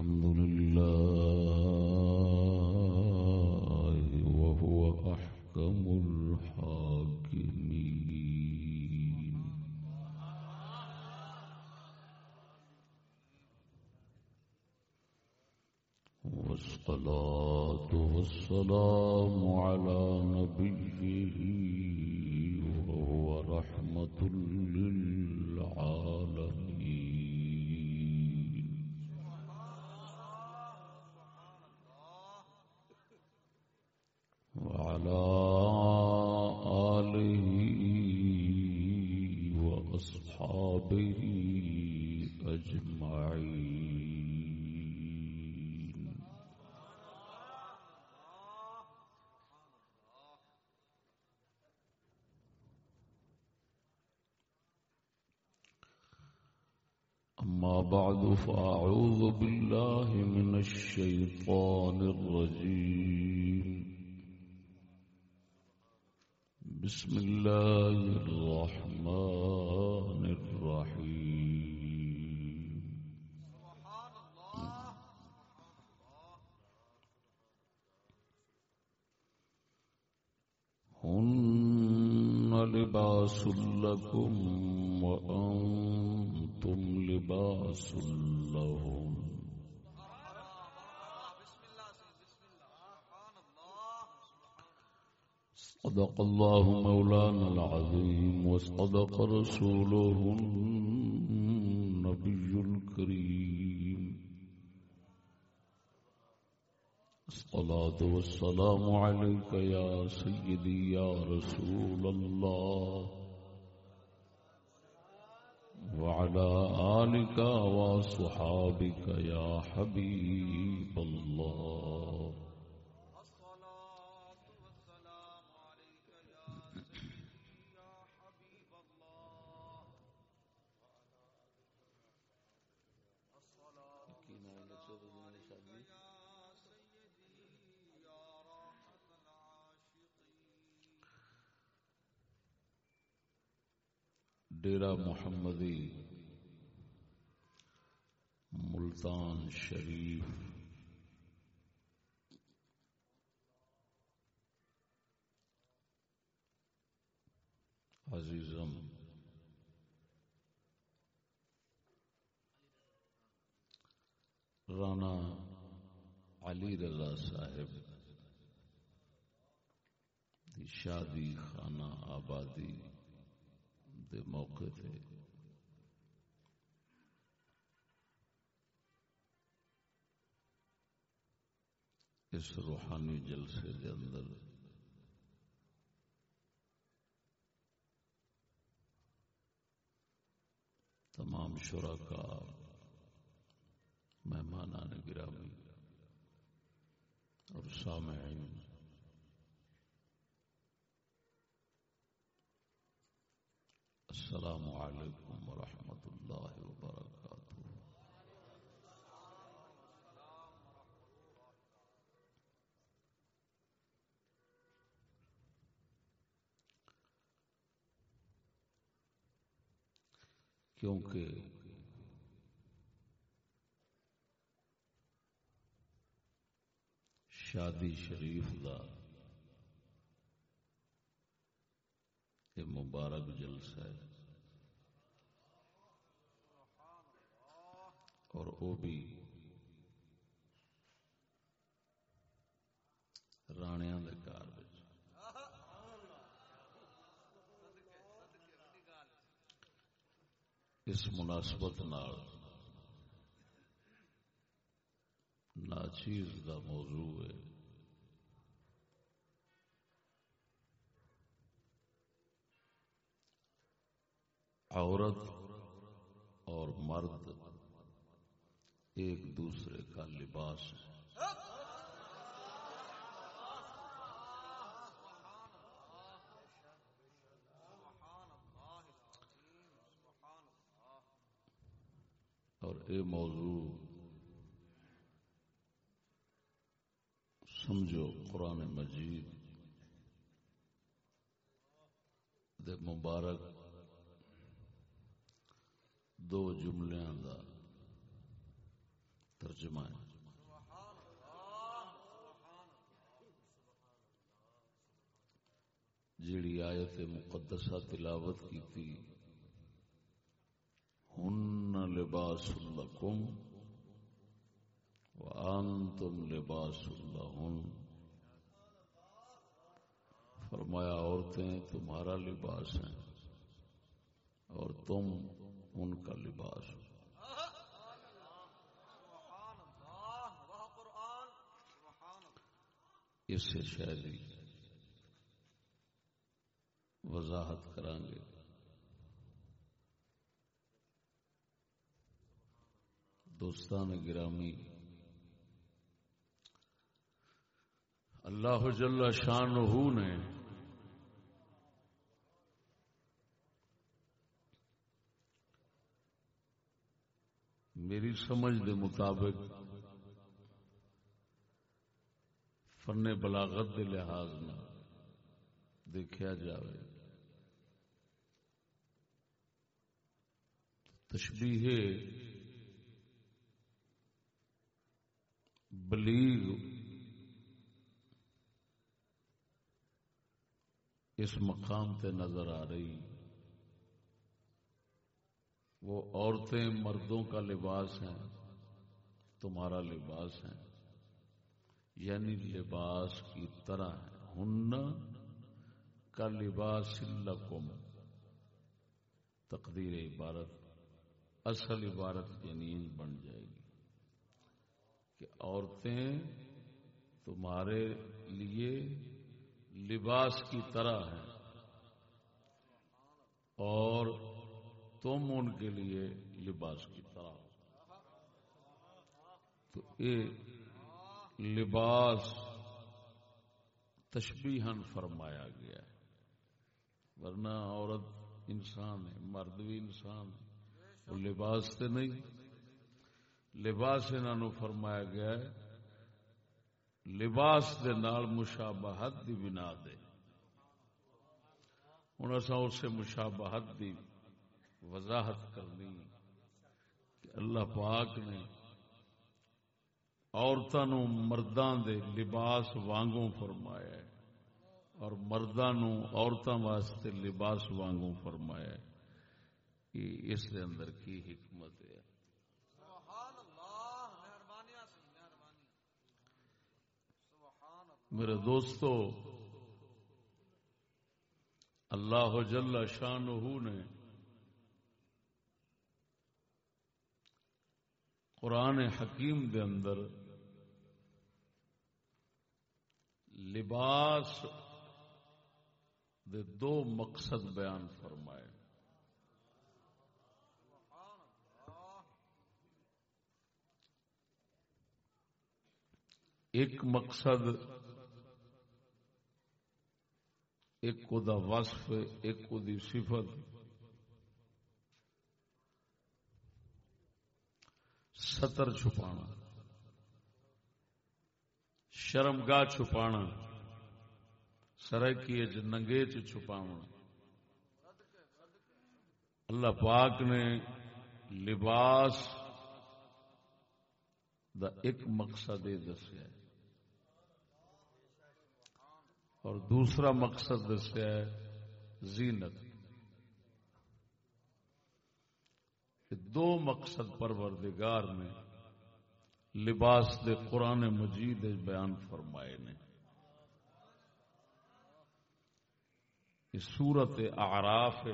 الحمد لله وهو أحكم الحاكمين. والصلاة والسلام فأعوذ بالله من الشيطان الرجيم. صدق الله مولانا العظيم وصدق رسوله النبي الكريم. الصلاة والسلام عليك يا سيدي يا رسول الله. وعلى آلك وصحابك يا حبيب الله. ڈیرا محمدی ملتان شریف۔ عزیزم رانا علی رضا صاحب شادی خانہ آبادی۔ دے موقع تے اس روحانی جلسے دے اندر تمام شرکا مہمانان گرامی اور سامعین السلام عليكم ورحمة الله وبركاته. کیونکہ شادی شریف کا یہ مبارک جلسہ ہے۔ اور وہ بھی رانیا کے اس مناسبت نال ناچیز دا موضوع ہے۔ عورت اور مرد ایک دوسرے کا لباس ہے۔ اور اے موضوع سمجھو قرآن مجید دے مبارک دو جملیاں دا ترجمہ ہے۔ جیڑی آیت مقدسہ تلاوت کی تھی ہن لباس لکم وانتم لباس لہن۔ فرمایا، عورتیں تمہارا لباس ہیں اور تم ان کا لباس۔ اس سے شاید وضاحت کریں گے۔ دوستان گرامی، اللہ جل شان نے میری سمجھ دے مطابق فن بلاغت دے لحاظ نہ دیکھا جائے تشبیہ بلیغ اس مقام تے نظر آ رہی۔ وہ عورتیں مردوں کا لباس ہیں، تمہارا لباس ہے یعنی لباس کی طرح ہے ہن کا لباس لکم۔ تقدیر عبارت، اصل عبارت یعنی بن جائے گی کہ عورتیں تمہارے لیے لباس کی طرح ہیں اور تم ان کے لیے لباس کی طرح۔ تو یہ لباس تشبیہن فرمایا گیا ہے۔ ورنہ عورت انسان ہے، مرد بھی انسان ہے۔ وہ لباس سے نہیں۔ لباس انہوں فرمایا گیا ہے، لباس دے نال مشابہت دی بنا دے۔ ہوں اصا اسے مشابہت دی وضاحت کرنی کہ اللہ پاک نے عورتوں مردوں دے لباس وانگوں فرمایا ہے اور مردوں عورتوں واسطے لباس وانگوں فرمایا ہے کہ اس دے اندر کی حکمت ہے۔ میرے دوستو اللہ جل شان نے قرآن حکیم دے اندر لباس دے دو مقصد بیان فرمائے۔ ایک مقصد، ایک کو دا وصف، ایک کو دی صفت۔ ستر چھپانا۔ شرمگاہ چھپانا۔ سرکی ننگے چ اللہ پاک نے لباس دا ایک مقصد یہ دسیا ہے۔ اور دوسرا مقصد دسیا ہے زینت۔ یہ دو مقصد پروردگار نے لباس دے قرآن مجید بیان فرمائے نے۔ سورت اعراف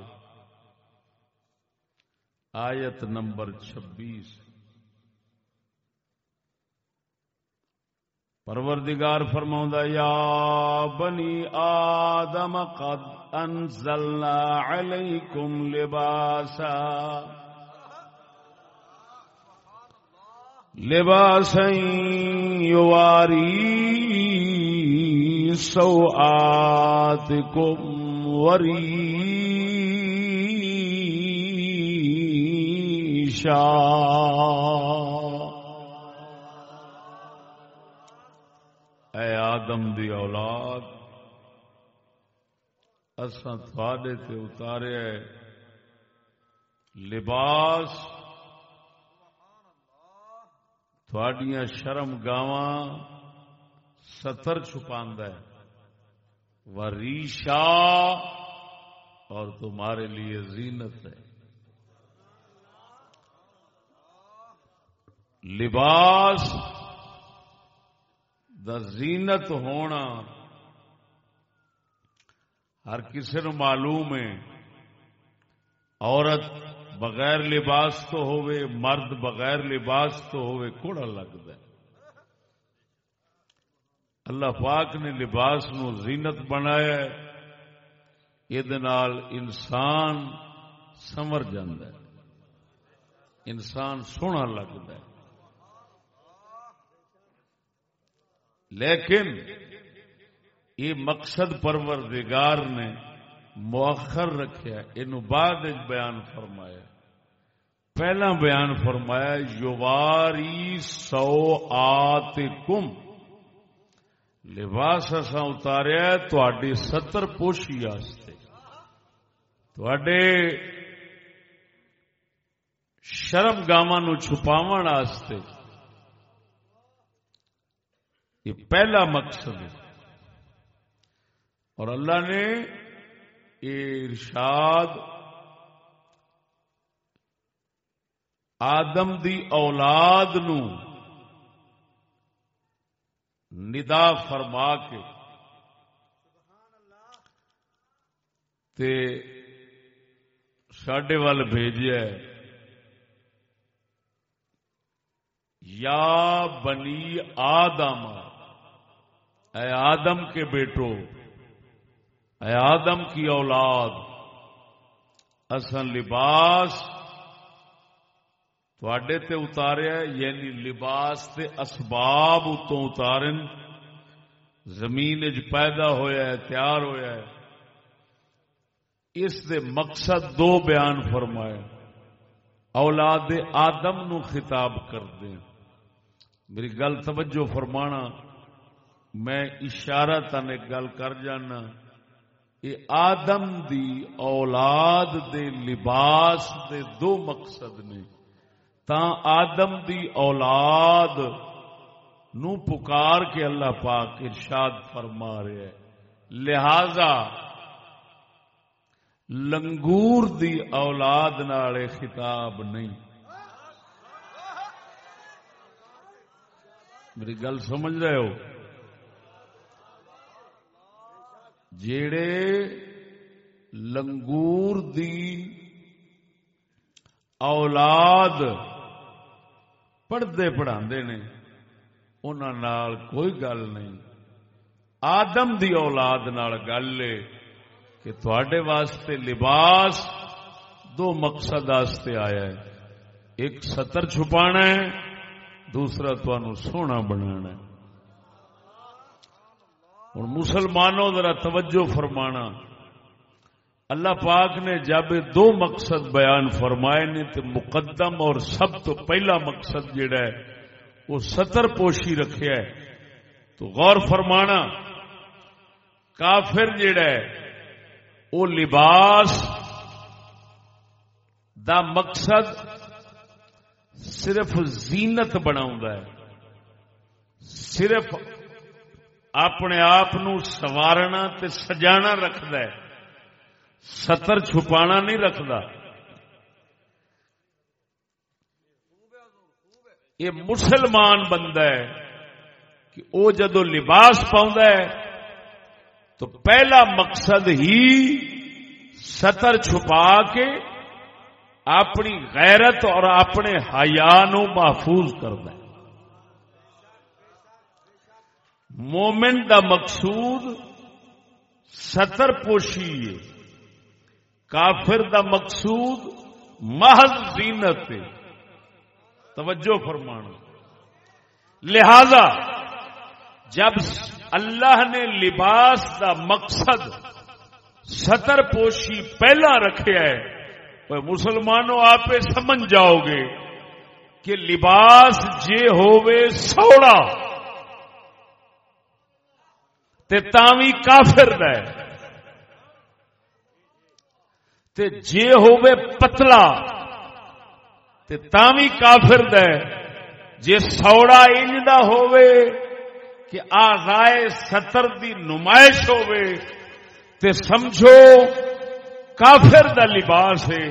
آیت نمبر چھبیس۔ پروردگار فرماؤں یا بنی آدم قد انزلنا علیکم لباسا۔ لباسا یواری سوآتکم وریشا اے آدم دی اولاد اساں تھوڑے تے اتارے لباس تھوڑیاں شرم گاواں ستر چھپا ہے۔ وریشا اور تمہارے لیے زینت ہے۔ لباس دا زینت ہونا ہر کسی نو معلوم ہے۔ عورت بغیر لباس تو ہوئے مرد بغیر لباس تو ہوئے کوڑا لگتا ہے۔ اللہ پاک نے لباس نو زینت بنایا یہ انسان سمر ہے۔ انسان سونا لگتا ہے۔ لیکن یہ مقصد پروردگار نے مؤخر رکھا یہ بعد بیان فرمایا پہلا بیان فرمایا، یواری سو آت کم لباس اصا اتاریا تھی ستر پوشی تھے شرم گاواں نو چھپاو یہ پہلا مقصد ہے۔ اور اللہ نے ارشاد آدم دی اولاد نو ندا فرما کے تے سڈے وال بھیجا یا بنی آدم، اے آدم کے بیٹو اے آدم کی اولاد اصل لباس تھوڑے تے اتاریا یعنی لباس تے اسباب اتوں اتارن۔ زمین پیدا ہویا ہے، تیار ہویا ہے۔ اس دے مقصد دو بیان فرمائے۔ اولاد آدم نو خطاب کر دیں میری گل توجہ فرمانا، میں اشارہ تن ایک گل کر جانا۔ یہ آدم دی اولاد دے لباس دے دو مقصد نے۔ تا آدم دی اولاد نو پکار کے اللہ پاک ارشاد فرما رہے لہذا لنگور دی اولاد نالے خطاب نہیں۔ میری گل سمجھ رہے ہو؟ جیڑے لنگور دی اولاد پڑھتے پڑھا نے کوئی گل نہیں۔ آدم دی اولاد گل ہے کہ تھوڑے واسطے لباس دو مقصد آستے آیا ہے۔ ایک ستر چھپانا ہے، دوسرا تمہوں سونا بنا ہوں مسلمانوں ذرا توجہ فرمانا۔ اللہ پاک نے جب دو مقصد بیان فرمائے نے تو مقدم اور سب تو پہلا مقصد جڑا ہے، وہ ستر پوشی رکھے ہے۔ تو غور فرمانا، کافر جڑا ہے، وہ لباس دا مقصد صرف زینت بنا صرف اپنے آپ سوارنا تے سجانا رکھد ستر چھپانا نہیں رکھتا یہ مسلمان بندہ ہے کہ وہ جدو لباس پاؤں تو پہلا مقصد ہی ستر چھپا کے اپنی غیرت اور اپنے حیا نو محفوظ کرتا ہے۔ مومن دا مقصود ستر پوشی ہے۔ کافر دا مقصود محض زینت توجہ فرمانا۔ لہذا جب اللہ نے لباس دا مقصد ستر پوشی پہلا رکھے ہے مسلمانوں آپ سمجھ جاؤ گے کہ لباس جے ہووے سوڑا۔ تے تاوی کافر ہے تے جے ہووے پتلا، تے تاوی کافر دے۔ جے سوڑا انج دا ہووے کہ آغائے ستر دی نمائش ہووے، تے سمجھو کافر دا لباس ہے،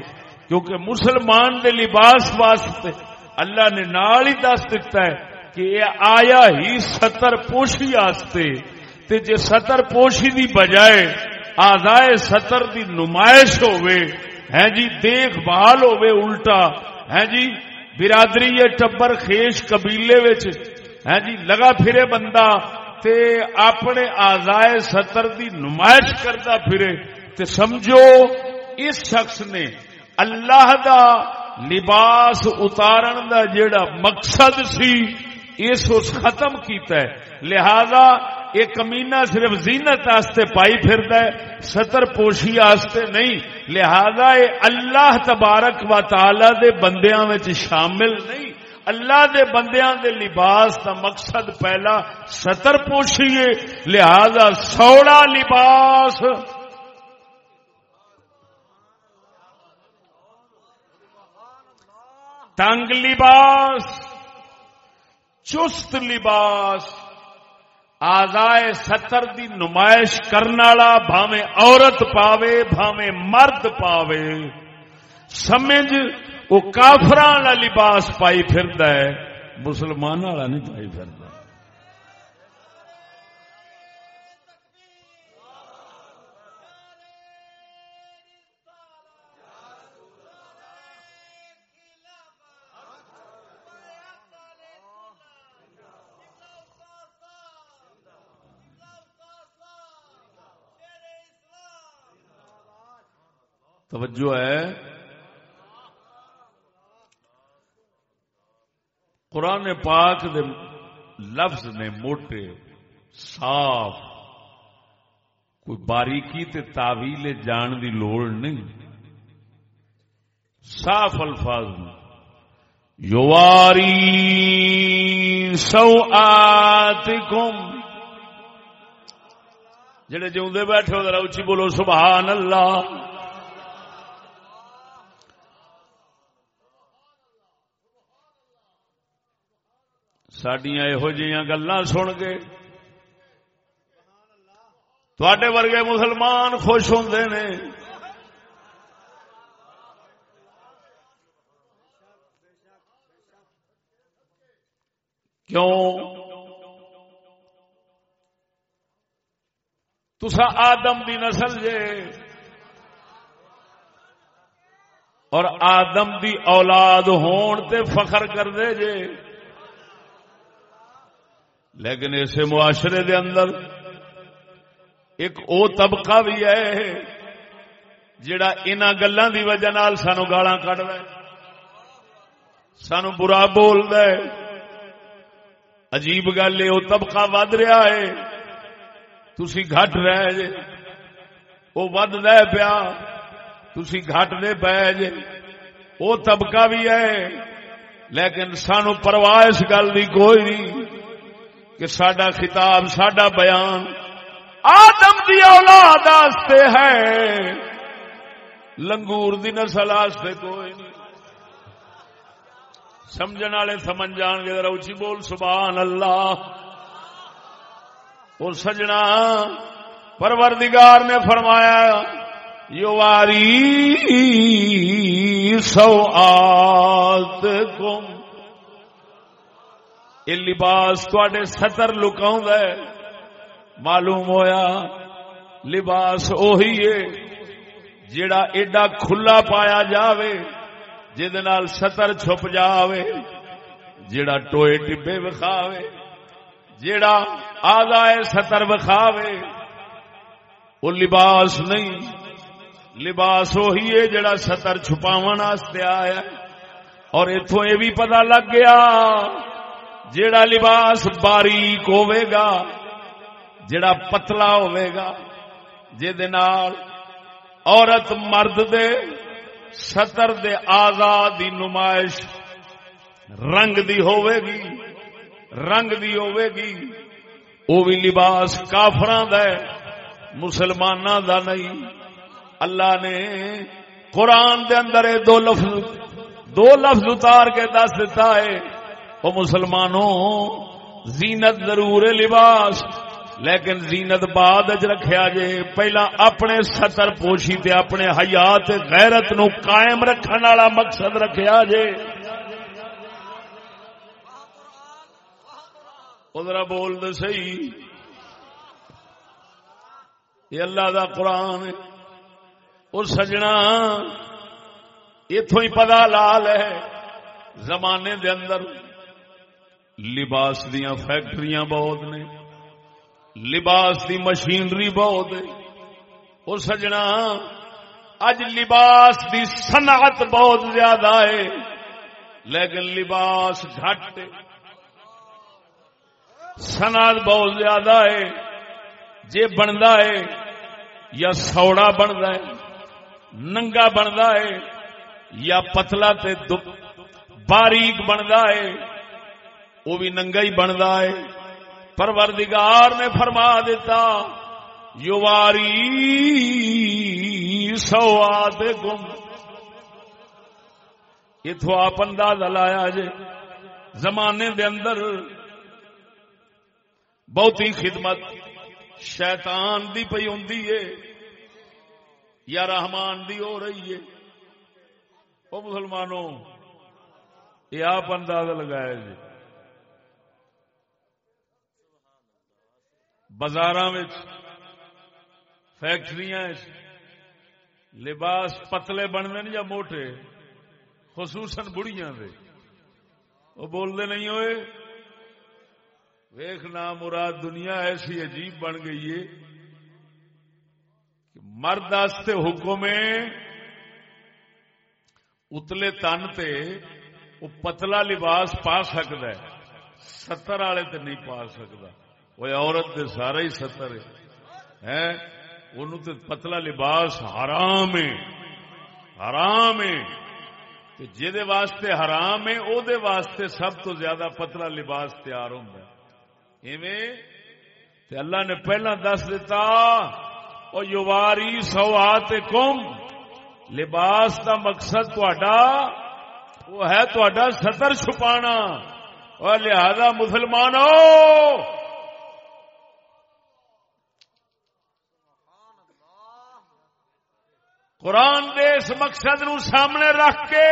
کیونکہ مسلمان دے لباس واسطے اللہ نے نال ہی دس دیتا ہے کہ یہ آیا ہی ستر پوشی آستے تے جے ستر پوشی دی بجائے آزائے ستر دی نمائش ہوئے ہیں جی دیکھ بھال ہوئے الٹا، ہیں جی برادری یہ ٹبر خیش قبیلے وچ، ہیں جی لگا پھرے بندہ تے اپنے آزائے ستر دی نمائش کرتا پھرے۔ تے سمجھو، اس شخص نے اللہ دا لباس اتارن دا جیڑا مقصد سی، اس اس ختم کیتا ہے۔ لہذا یہ کمینا صرف زینت آستے پائی پھردا ہے ستر پوشی آستے نہیں۔ لہذا یہ اللہ تبارک و تعالی دے بندیاں وچ شامل نہیں۔ اللہ دے بندیاں دے لباس دا مقصد پہلا ستر پوشی ہے، لہذا سوڑا لباس۔ تنگ لباس، چست لباس۔ آزائے ستر دی نمائش کرنا بھاوے عورت پاوے بھاوے مرد پاوے۔ سمجھ وہ کافر لباس پائی پھر مسلمان والا نہیں پائی پھر توجہ ہے۔ قرآن پاک دے لفظ نے موٹے، صاف، کوئی باریکی تے تعویل جان دی لوڑ نہیں۔ صاف الفاظ میں یواری سو آتکم جڑے جے بیٹھے ہو، ذرا اچھی بولو، سبحان اللہ۔ سڈیا یہ گلا سن کے۔ تھوڑے ورگے مسلمان خوش ہوں نے۔ کیوں؟ تسا آدم دی نسل جے۔ اور آدم دی اولاد ہون تے فخر کر دے جے۔ لیکن اسے معاشرے دے اندر ایک او طبقہ بھی ہے جڑا ان گلوں کی وجہ سانو گالا کٹ ہے، سانو برا بول ہے۔ عجیب گل ہے وہ طبقہ ود رہا ہے۔ تھی گٹ رہے جے وہ ود رہ پیا۔ تھی گٹ دے پے جے۔ وہ طبقہ بھی ہے، لیکن سانو پرواہ اس گل کی کوئی نہیں۔ کہ سڈا خطاب سڈا بیان آدم دی اولاد آستے ہے۔ لنگور دی نسل آستے کوئی نہیں۔ سمجھن والے سمجھ جان گے، ذرا اچھی بول۔ سبحان اللہ۔ وہ سجنا پروردگار نے فرمایا یو واری سو آت کم یہ لباس تھوڑے ستر لکاؤں معلوم ہویا لباس اوہی ہے جڑا ایڈا کھلا پایا جاوے جہد ستر چھپ جاوے جڑا ٹوئے ٹبے وکھاوے جڑا آدھائے ستر وکھاوے وہ لباس نہیں لباس وہی ہے جڑا ستر چھپاو آیا اور اتوں یہ بھی پتا لگ گیا جیڑا لباس باریک ہوے گا، جیڑا پتلا ہوے گا جال عورت مرد دے ستر دے آزادی نمائش رنگ دی ہوے گی، رنگ دی ہوے گی۔ وہ بھی لباس کافران دا ہے مسلمانہ دا نہیں۔ اللہ نے قرآن دے اندر دو لفظ دو لفظ اتار کے دس دیتا ہے۔ وہ مسلمانوں، زینت ضرور ہے لباس، لیکن زینت بعد چ رکھیا جے، پہلا اپنے سطر پوشی تے اپنے حیات غیرت نو قائم رکھن والا مقصد رکھیا جے۔ ادھر بول دے سی یہ اللہ دا قرآن اور سجنا اتو ہی پتا لال ہے، زمانے دے اندر۔ لباس دیاں فیکٹریاں بہت نے۔ لباس دی مشینری بہت ہے۔ وہ سجنا، اج لباس دی صنعت بہت زیادہ ہے۔ لیکن لباس گھٹ صنعت بہت زیادہ ہے۔ جے بنتا ہے یا سوڑا بنتا ہے، ننگا بنتا ہے یا پتلا تے باریک بنتا ہے۔ وہ بھی ننگا ہی بنتا ہے۔ پروردگار نے فرما دیتا، یواری سواد گم۔ اتو آپ اندازہ لایا جے، زمانے دے اندر بہت ہی خدمت شیطان دی پی ہوں یا رحمان دی ہو رہی ہے۔ وہ مسلمانوں، یہ آپ اندازہ لگایا جی بازار فیکٹری لباس پتلے بننے یا موٹے، خصوصاً بڑیاں دے۔ وہ بولتے نہیں ہوئے ویخنا مراد دنیا ایسی عجیب بن گئی ہے کہ مرد حکم اتلے تن تے وہ پتلا لباس پا سکتا ہے، ستر والے تے نہیں پا سکتا۔ وہ عورت دے سارا ہی ستر ہے ان پتلا لباس حرام ہے حرام ہے جہد واسطے حرام ہے او دے واسطے سب تو زیادہ پتلا لباس تیار ہوں تے اللہ نے پہلا دس دیتا او یواری سوات کم لباس دا مقصد وہ ہے تا ستر چھپانا اور لہذا مسلمانوں قرآن دے اس مقصد نو سامنے رکھ کے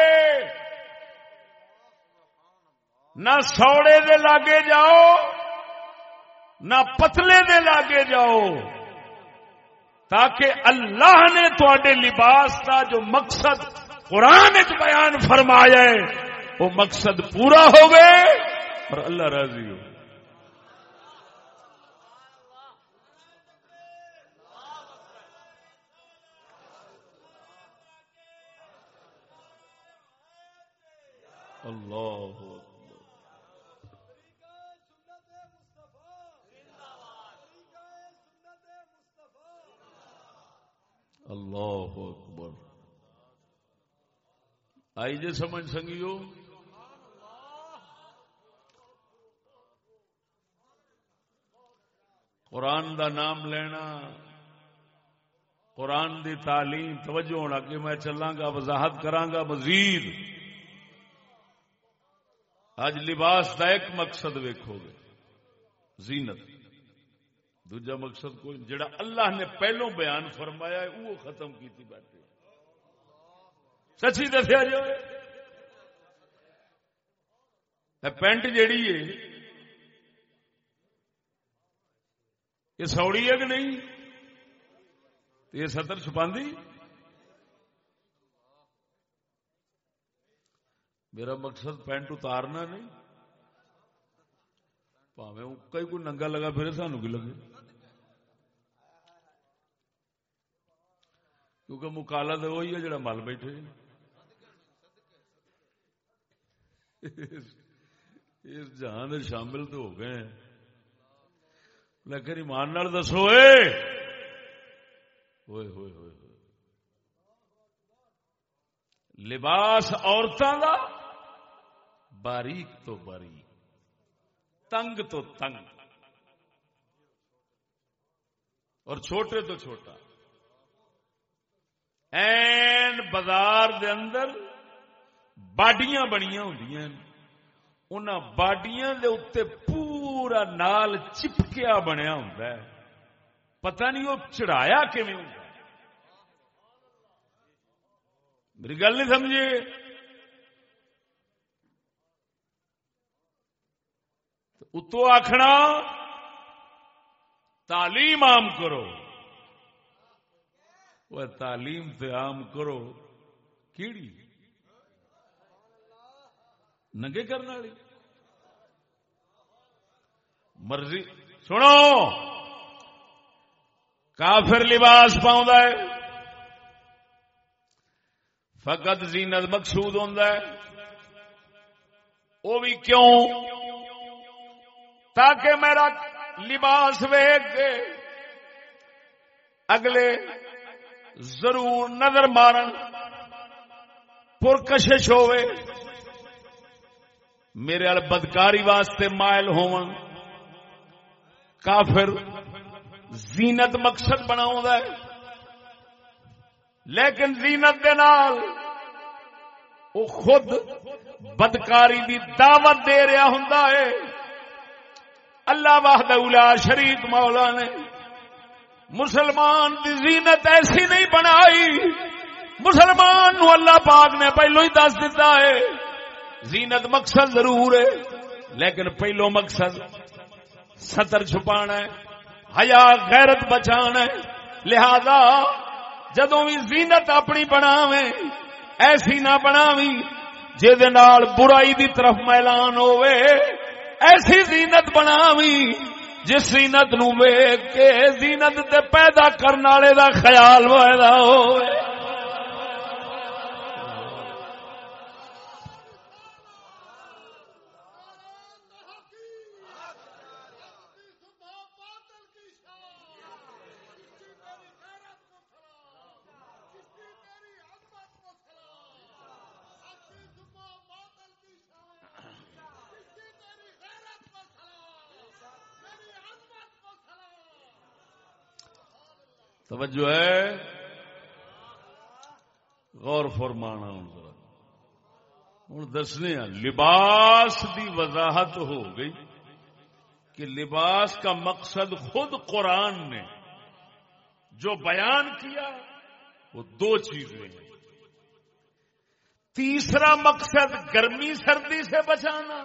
نہ سوڑے دے لاگے جاؤ، نہ پتلے دے لاگے جاؤ، تاکہ اللہ نے تے لباس کا جو مقصد قرآن بیان فرمایا ہے، وہ مقصد پورا ہوگئے اور اللہ راضی ہو اللہ اللہ اکبر آئی جے سمجھ سنگیو؟ قرآن دا نام لینا، قرآن دی تعلیم، توجہ ہونا کہ میں چلاں گا، وضاحت کراں گا، مزید اج لباس کا ایک مقصد ویکو گے۔ زینت۔ دوجا مقصد کوئی جڑا اللہ نے پہلو بیان فرمایا ہے وہ ختم کی بیٹھے سچی دسیا جو پینٹ جیڑی ہے، یہ سوڑی ہے کہ نہیں؟ یہ ستر چھپاندی؟ میرا مقصد پینٹ اتارنا نہیں۔ پاوے کئی کوئی ننگا لگا پھر سانو کی لگے۔ کیونکہ مکالا تو وہی ہے جڑا مل بیٹھے۔ اس جہان شامل تو ہو گئے۔ لیکن ایمان نال دسو ہوئے ہوئے ہوئے۔ لباس عورتوں کا باریک تو باریک تنگ تو تنگ۔ اور چھوٹے تو چھوٹا۔ این بازار دے اندر باڈیاں بنیا ہوں ان باڈیاں دے اتنے پورا نال چپکیا بنیا ہوں پتہ نہیں وہ چڑھایا کیون میری گل نہیں سمجھے؟ اتو آخنا تعلیم عام کرو۔ وہ تعلیم تے عام کرو۔ کیڑی؟ ننگے کرنے والی۔ مرضی۔ سنو، کافر لباس پاؤں فقط زینت مقصود ہوں وہ بھی کیوں؟ تاکہ میرا لباس ویگ کے اگلے ضرور نظر مارن، پرکشش ہوئے میرے ال بدکاری واسطے مائل ہون کافر زینت مقصد بنا لیکن زینت دے نال وہ خود بدکاری دی دعوت دے رہا ہوں اللہ واہد شریک مولا نے مسلمان دی زینت ایسی نہیں بنائی۔ مسلمان نو اللہ پاک نے پہلو ہی دس دیتا ہے۔ زینت مقصد ضرور ہے، لیکن پہلو مقصد سطر چھپانا ہے، حیا غیرت بچانا ہے۔ لہذا جدو بھی زینت اپنی بناویں، ایسی نہ بناوی جہد برائی دی طرف میلان ہوئے ایسی زینت بناوی جس زینت نو ویگ کے زینت تے پیدا کرنے والے دا خیال پیدا ہوئے۔ توجہ ہے؟ غور فرمانا ہوں ذرا۔ ہوں دسنے لباس دی وضاحت ہو گئی کہ لباس کا مقصد خود قرآن نے جو بیان کیا، وہ دو چیزیں ہیں۔ تیسرا مقصد گرمی سردی سے بچانا،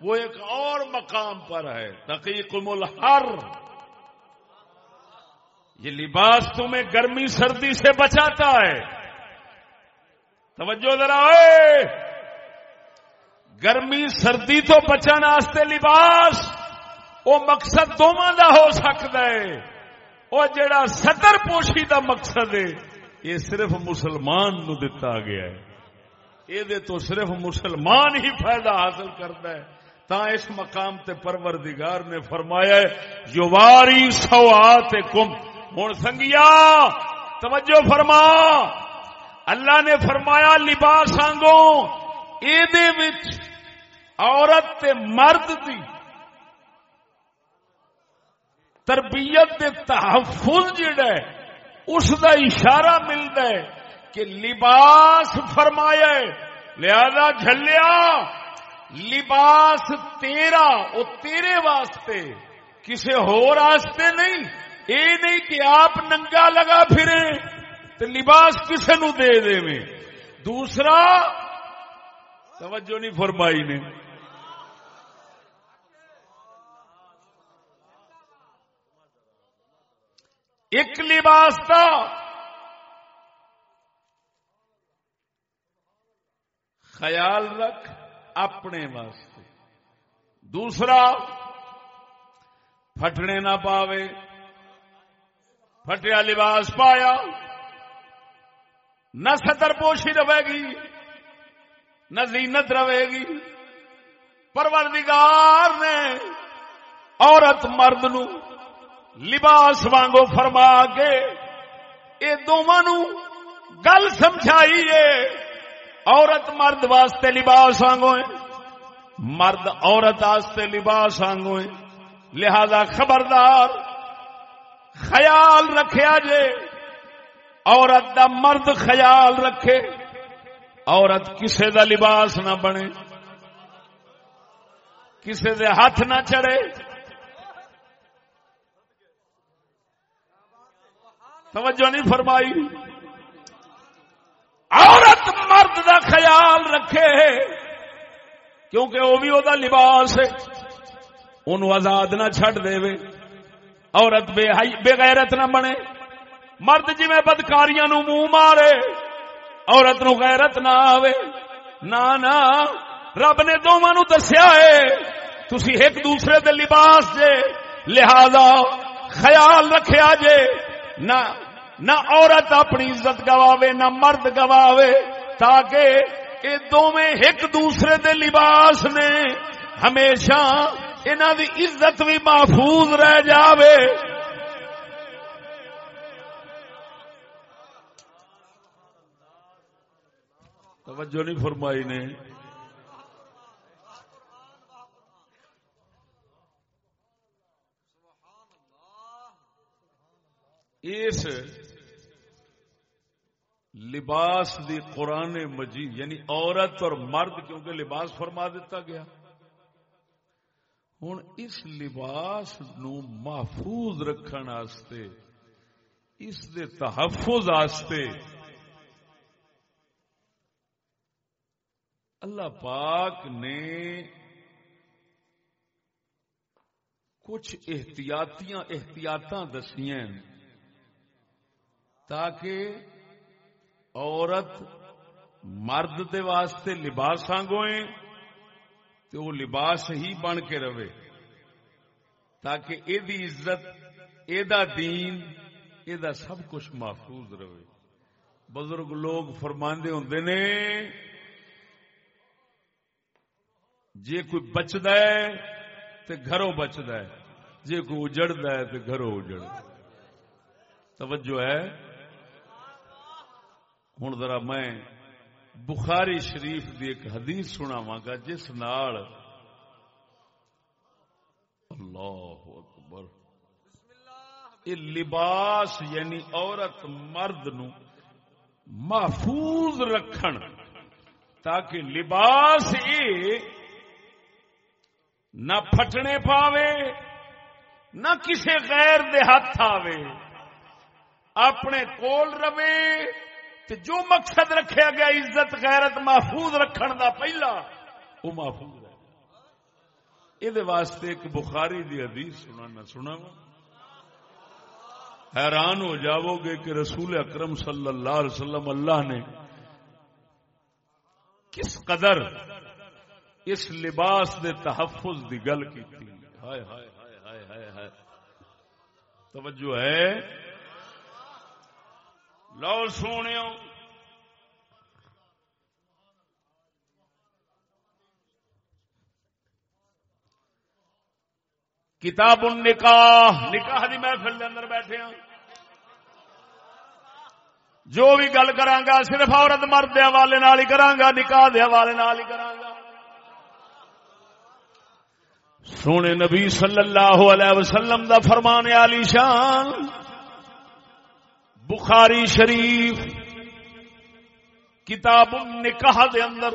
وہ ایک اور مقام پر ہے، تقیق الحر یہ لباس تمہیں گرمی سردی سے بچاتا ہے۔ توجہ ذرا گرمی سردی تو بچن واسطے لباس، وہ مقصد دونوں کا ہو سکتا ہے۔ وہ جڑا سطر پوشی کا مقصد ہے، یہ صرف مسلمان نو دتا گیا ہے۔ یہ تو صرف مسلمان ہی فائدہ حاصل کرتا ہے۔ تا اس مقام تے پروردگار نے فرمایا ہے جو واری سوات کم ہوں سنگیا، توجہ فرما۔ اللہ نے فرمایا، لباس آنگو عورت تے مرد دی تربیت دے تحفظ جڑا ہے، اس دا اشارہ ملتا ہے کہ لباس فرمایا لہذا جھلیا، لباس تیرا، وہ تیرے واسطے کسی ہو راستے نہیں۔ یہ نہیں کہ آپ ننگا لگا پھرے تو لباس کسی نو دے دے میں دوسرا، توجہ نہیں فرمائی نے۔ ایک لباس تھا خیال رکھ اپنے واسطے۔ دوسرا، پھٹنے نہ پاوے۔ پھٹیا لباس پایا، نہ ستر پوشی رہے گی، نہ زینت رہے گی۔ پروردگار نے عورت مرد نو لباس وانگو فرما کے یہ دونوں گل سمجھائیے عورت مرد واسطے لباس وانگو ہے، مرد عورت واسطے لباس وانگو ہے۔ لہذا خبردار خیال رکھیا جے عورت دا مرد خیال رکھے۔ عورت کسے دا لباس نہ بنے۔ کسی دے ہاتھ نہ چڑھے۔ توجہ نہیں فرمائی۔ عورت مرد دا خیال رکھے۔ کیونکہ وہ بھی وہ لباس ہے۔ ان آزاد نہ چھڈ دے عورت بے بے غیرت نہ بنے۔ مرد جی میں بدکاریاں نو منہ مارے، عورت نو غیرت نہ آوے۔ نہ نہ، رب نے دونوں نو دسیا ہے، تسی ایک دوسرے دے لباس جے، لہذا خیال رکھیا جے۔ نہ نہ عورت اپنی عزت گواوے، نہ مرد گواوے، تاکہ یہ دونوں ایک دوسرے دے لباس نے ہمیشہ انہوں دی عزت بھی محفوظ رہ جاوے۔ توجہ نہیں فرمائی نے۔ اس لباس دی قرآن مجید یعنی عورت اور مرد، کیونکہ لباس فرما دیتا گیا۔ ہوں اس لباس نو محفوظ رکھنے اس دے تحفظ آستے اللہ پاک نے کچھ احتیاطیاں احتیاط دسیاں تاکہ عورت مرد دے واسطے لباس آگوئیں تو وہ لباس ہی بن کے رہے۔ تاکہ یہ عزت یہ دین یہ سب کچھ محفوظ رہے۔ بزرگ لوگ فرماندے ہوں نے، جے کوئی بچد ہے تو گھروں بچد ہے، جے کوئی اجڑد ہے تو گھروں اجڑ توجہ ہے۔ ہوں ذرا میں بخاری شریف دی ایک حدیث سناواں گا جس نال اللہ اکبر۔ یہ لباس یعنی عورت مرد نو محفوظ رکھن تاکہ لباس یہ نہ پھٹنے پاوے نہ کسی غیر دے ہاتھ آوے۔ اپنے کول روے تے جو مقصد رکھا گیا عزت، غیرت محفوظ رکھن دا پہلا، وہ محفوظ ہے یہ واسطے ایک بخاری دی حدیث سنا نہ سنا حیران ہو جاؤ گے کہ رسول اکرم صلی اللہ علیہ وسلم اللہ نے کس قدر اس لباس دے تحفظ دی گل کی توجہ ہے۔ لو سونے کتاب نکاح نکاح دی محفل کے اندر بیٹھے ہوں جو بھی گل کرانگا صرف عورت مرد دے حوالے نال ہی کرانگا نکاح دے حوالے نال ہی کرانگا سونے نبی صلی اللہ علیہ وسلم دا فرمان علی شان بخاری شریف کتاب نکاح دے اندر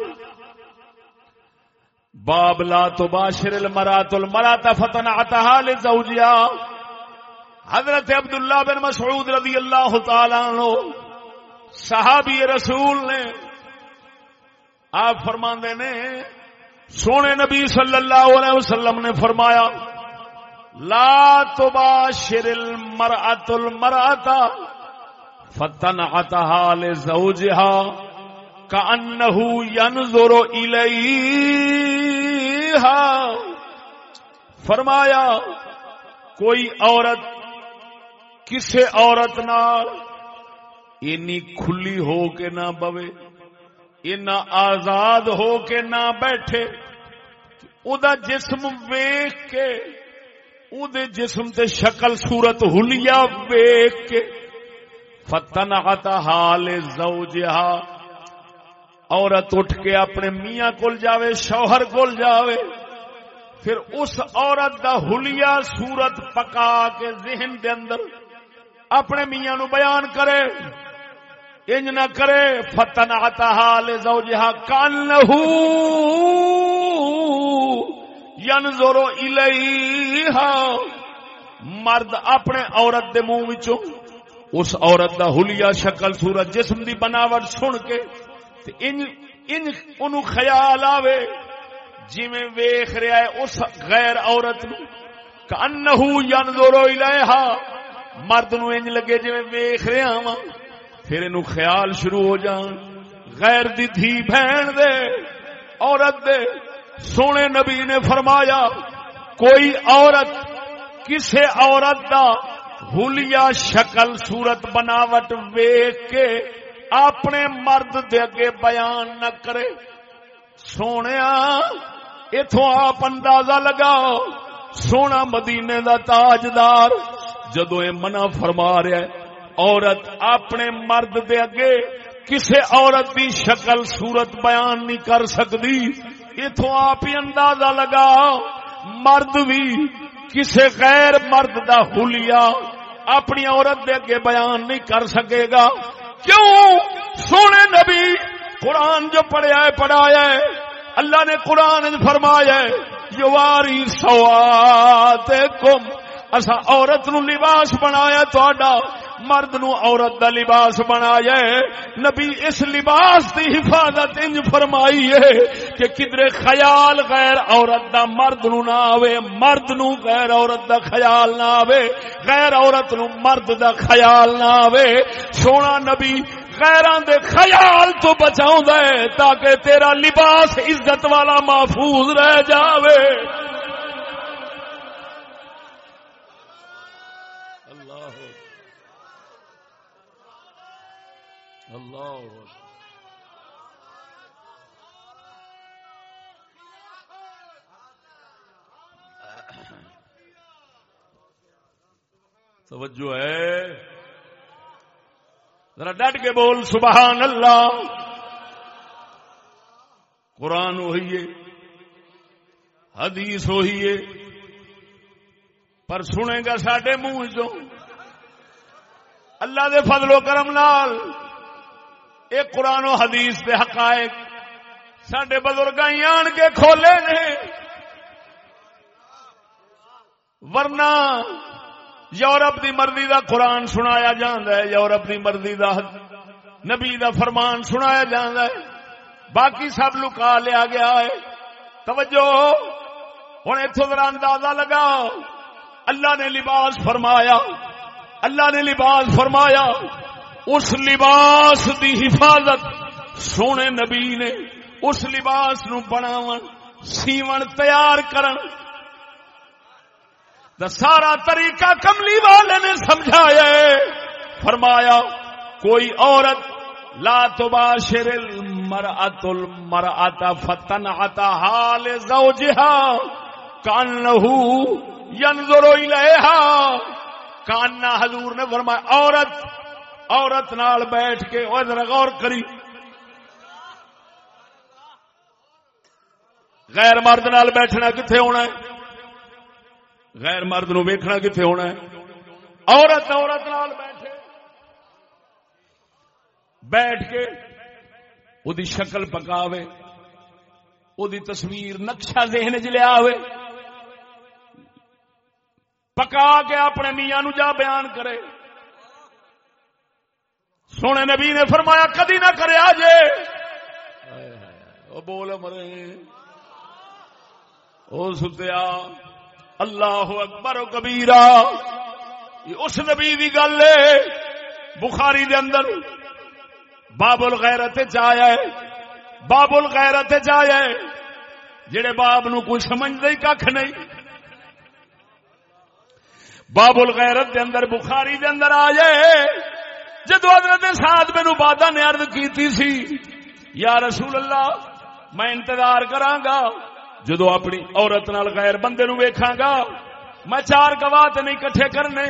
باب لا تباشر المرات المرات فتنعتها لزوجها. حضرت عبداللہ بن مسعود رضی اللہ تعالی عنہ صحابی رسول نے آپ فرماندے نے، سونے نبی صلی اللہ علیہ وسلم نے فرمایا، لا تباشر المرأة المرأة فتن اتہا لزوجها كأنه ينظر إليها۔ فرمایا، کوئی عورت کسے عورت نال اینی کھلی ہو کے نہ بوے اینا آزاد ہو کے نہ بیٹھے۔ او دا جسم ویک کے، او دے جسم تے شکل صورت ہلیا ویک کے۔ فتن حال زوجہا عورت اٹھ کے اپنے میاں کول جاوے، شوہر کول جاوے۔ پھر اس عورت دا حلیہ صورت پکا کے ذہن دے اندر اپنے میاں نو بیان کرے۔ انج نہ کرے فتن حال زوجہا کانہو ینظرو الیہا۔ مرد اپنے عورت دے منہ وچوں اس عورت دا حلیہ شکل صورت جسم دی بناوٹ سن کے تے ان ان انو خیال آوے جویں ویکھ رہا ہے اس غیر عورت نو کانہو ینظرو الیہا مرد نو انج لگے جویں ویکھ رہا ہاں پھر اینو خیال شروع ہو جان غیر دی دھی بہن دے، عورت دے، سونے نبی نے فرمایا کوئی عورت کسے عورت دا ہولیا شکل صورت بناوٹ ویک کے اپنے مرد دے اگے بیان نہ کرے۔ سونے اتو آپ اندازہ لگاؤ، سونا مدینے دا تاجدار۔ جدو یہ منع فرما رہا ہے، عورت اپنے مرد دے اگے کسے عورت دی شکل صورت بیان نہیں کر سکتی۔ اتو آپ ہی اندازہ لگا مرد بھی کسے غیر مرد دا حلیہ اپنی عورت دے اگے بیان نہیں کر سکے گا۔ کیوں؟ سونے نبی قرآن جو پڑھیا ہے، پڑھایا ہے۔ اللہ نے قرآن فرمایا ہے، یواری سوات کم اصا عورت نو لباس بنایا تھوڑا مرد نو عورت دا لباس بنایا ہے۔ نبی اس لباس دی حفاظت انج فرمائی ہے کہ کدرے خیال غیر عورت دا مرد نو نہ آوے، مرد نو غیر عورت دا خیال نہ آوے، غیر عورت نو مرد دا خیال نہ آوے۔ سونا نبی غیران دے خیال تو بچاؤں دے تاکہ تیرا لباس عزت والا محفوظ رہ جاوے۔ اللہ توجہ ہے۔ ذرا ڈٹ کے بول سبحان اللہ۔ قرآن ہوئیے حدیث ہوئیے پر سنے گا سڈے منہ چ اللہ دے فضل و کرم نال۔ ایک قرآن و حدیث دے حقائق سڈے بزرگ آن کے کھولے نے۔ ورنہ یورپ دی مرضی دا قرآن سنایا ہے، یورپ دی مرضی دا نبی دا فرمان سنایا ہے۔ باقی سب لکا لیا گیا ہے۔ توجہ ہوں اتو ذرا اندازہ لگا اللہ نے لباس فرمایا۔ اللہ نے لباس فرمایا۔ اس لباس دی حفاظت سونے نبی نے اس لباس نو بناو سیون، تیار کرن۔ دا سارا طریقہ کملی والے نے سمجھایا فرمایا، کوئی عورت، لا تباشر المرأت المرأت فتن عطا حال زوجها کانہو ینظر الیہا۔ کاننا حضور نے فرمایا، عورت عورت نال بیٹھ کے ذرا غور کری۔ غیر مرد نال بیٹھنا کتنے ہونا ہے؟ غیر مرد نو ویکھنا کتنے ہونا ہے؟ عورت عورت نال بیٹھے۔ بیٹھ کے وہ شکل پکاوے۔ وہ تصویر نقشہ ذہن چ لیا پکا کے اپنے میاں نو جا بیان کرے۔ سونے نبی نے فرمایا، کدی نہ کرے آجے۔ او بول مرے۔ او ستیا، اللہ اکبر و کبیرا اس نبی دی گل ہے، بخاری دے اندر۔ باب الغیرت چایا ہے۔ باب الغیرت چایا ہے۔ جڑے باب نو کوئی سمجھ دے کھ نہیں۔ باب الغیرت دے اندر بخاری دے اندر آ جائے جدو حضرت سات مینو بادہ نے ارد کی سی، یا رسول اللہ، میں انتظار کرا گا جدو اپنی عورت نال غیر بندے نو ویکھاں گا میں چار گواہ تے نہیں کٹھے کرنے،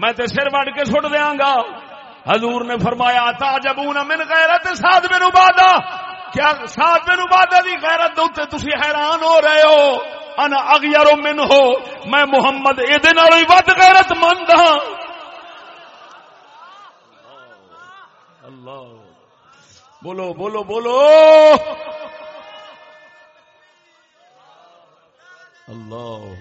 میں تے سر وڈ کے سٹ دیاں گا حضور نے فرمایا تا جبون من غیرت سات مینو بادہ کیا سات مینو بادہ دی غیرت دے تسی حیران ہو رہے ہو؟ انا اغیر من ہو میں محمد اے دے نال ود غیرت مند ہاں اللہ بولو بولو بولو! اللہ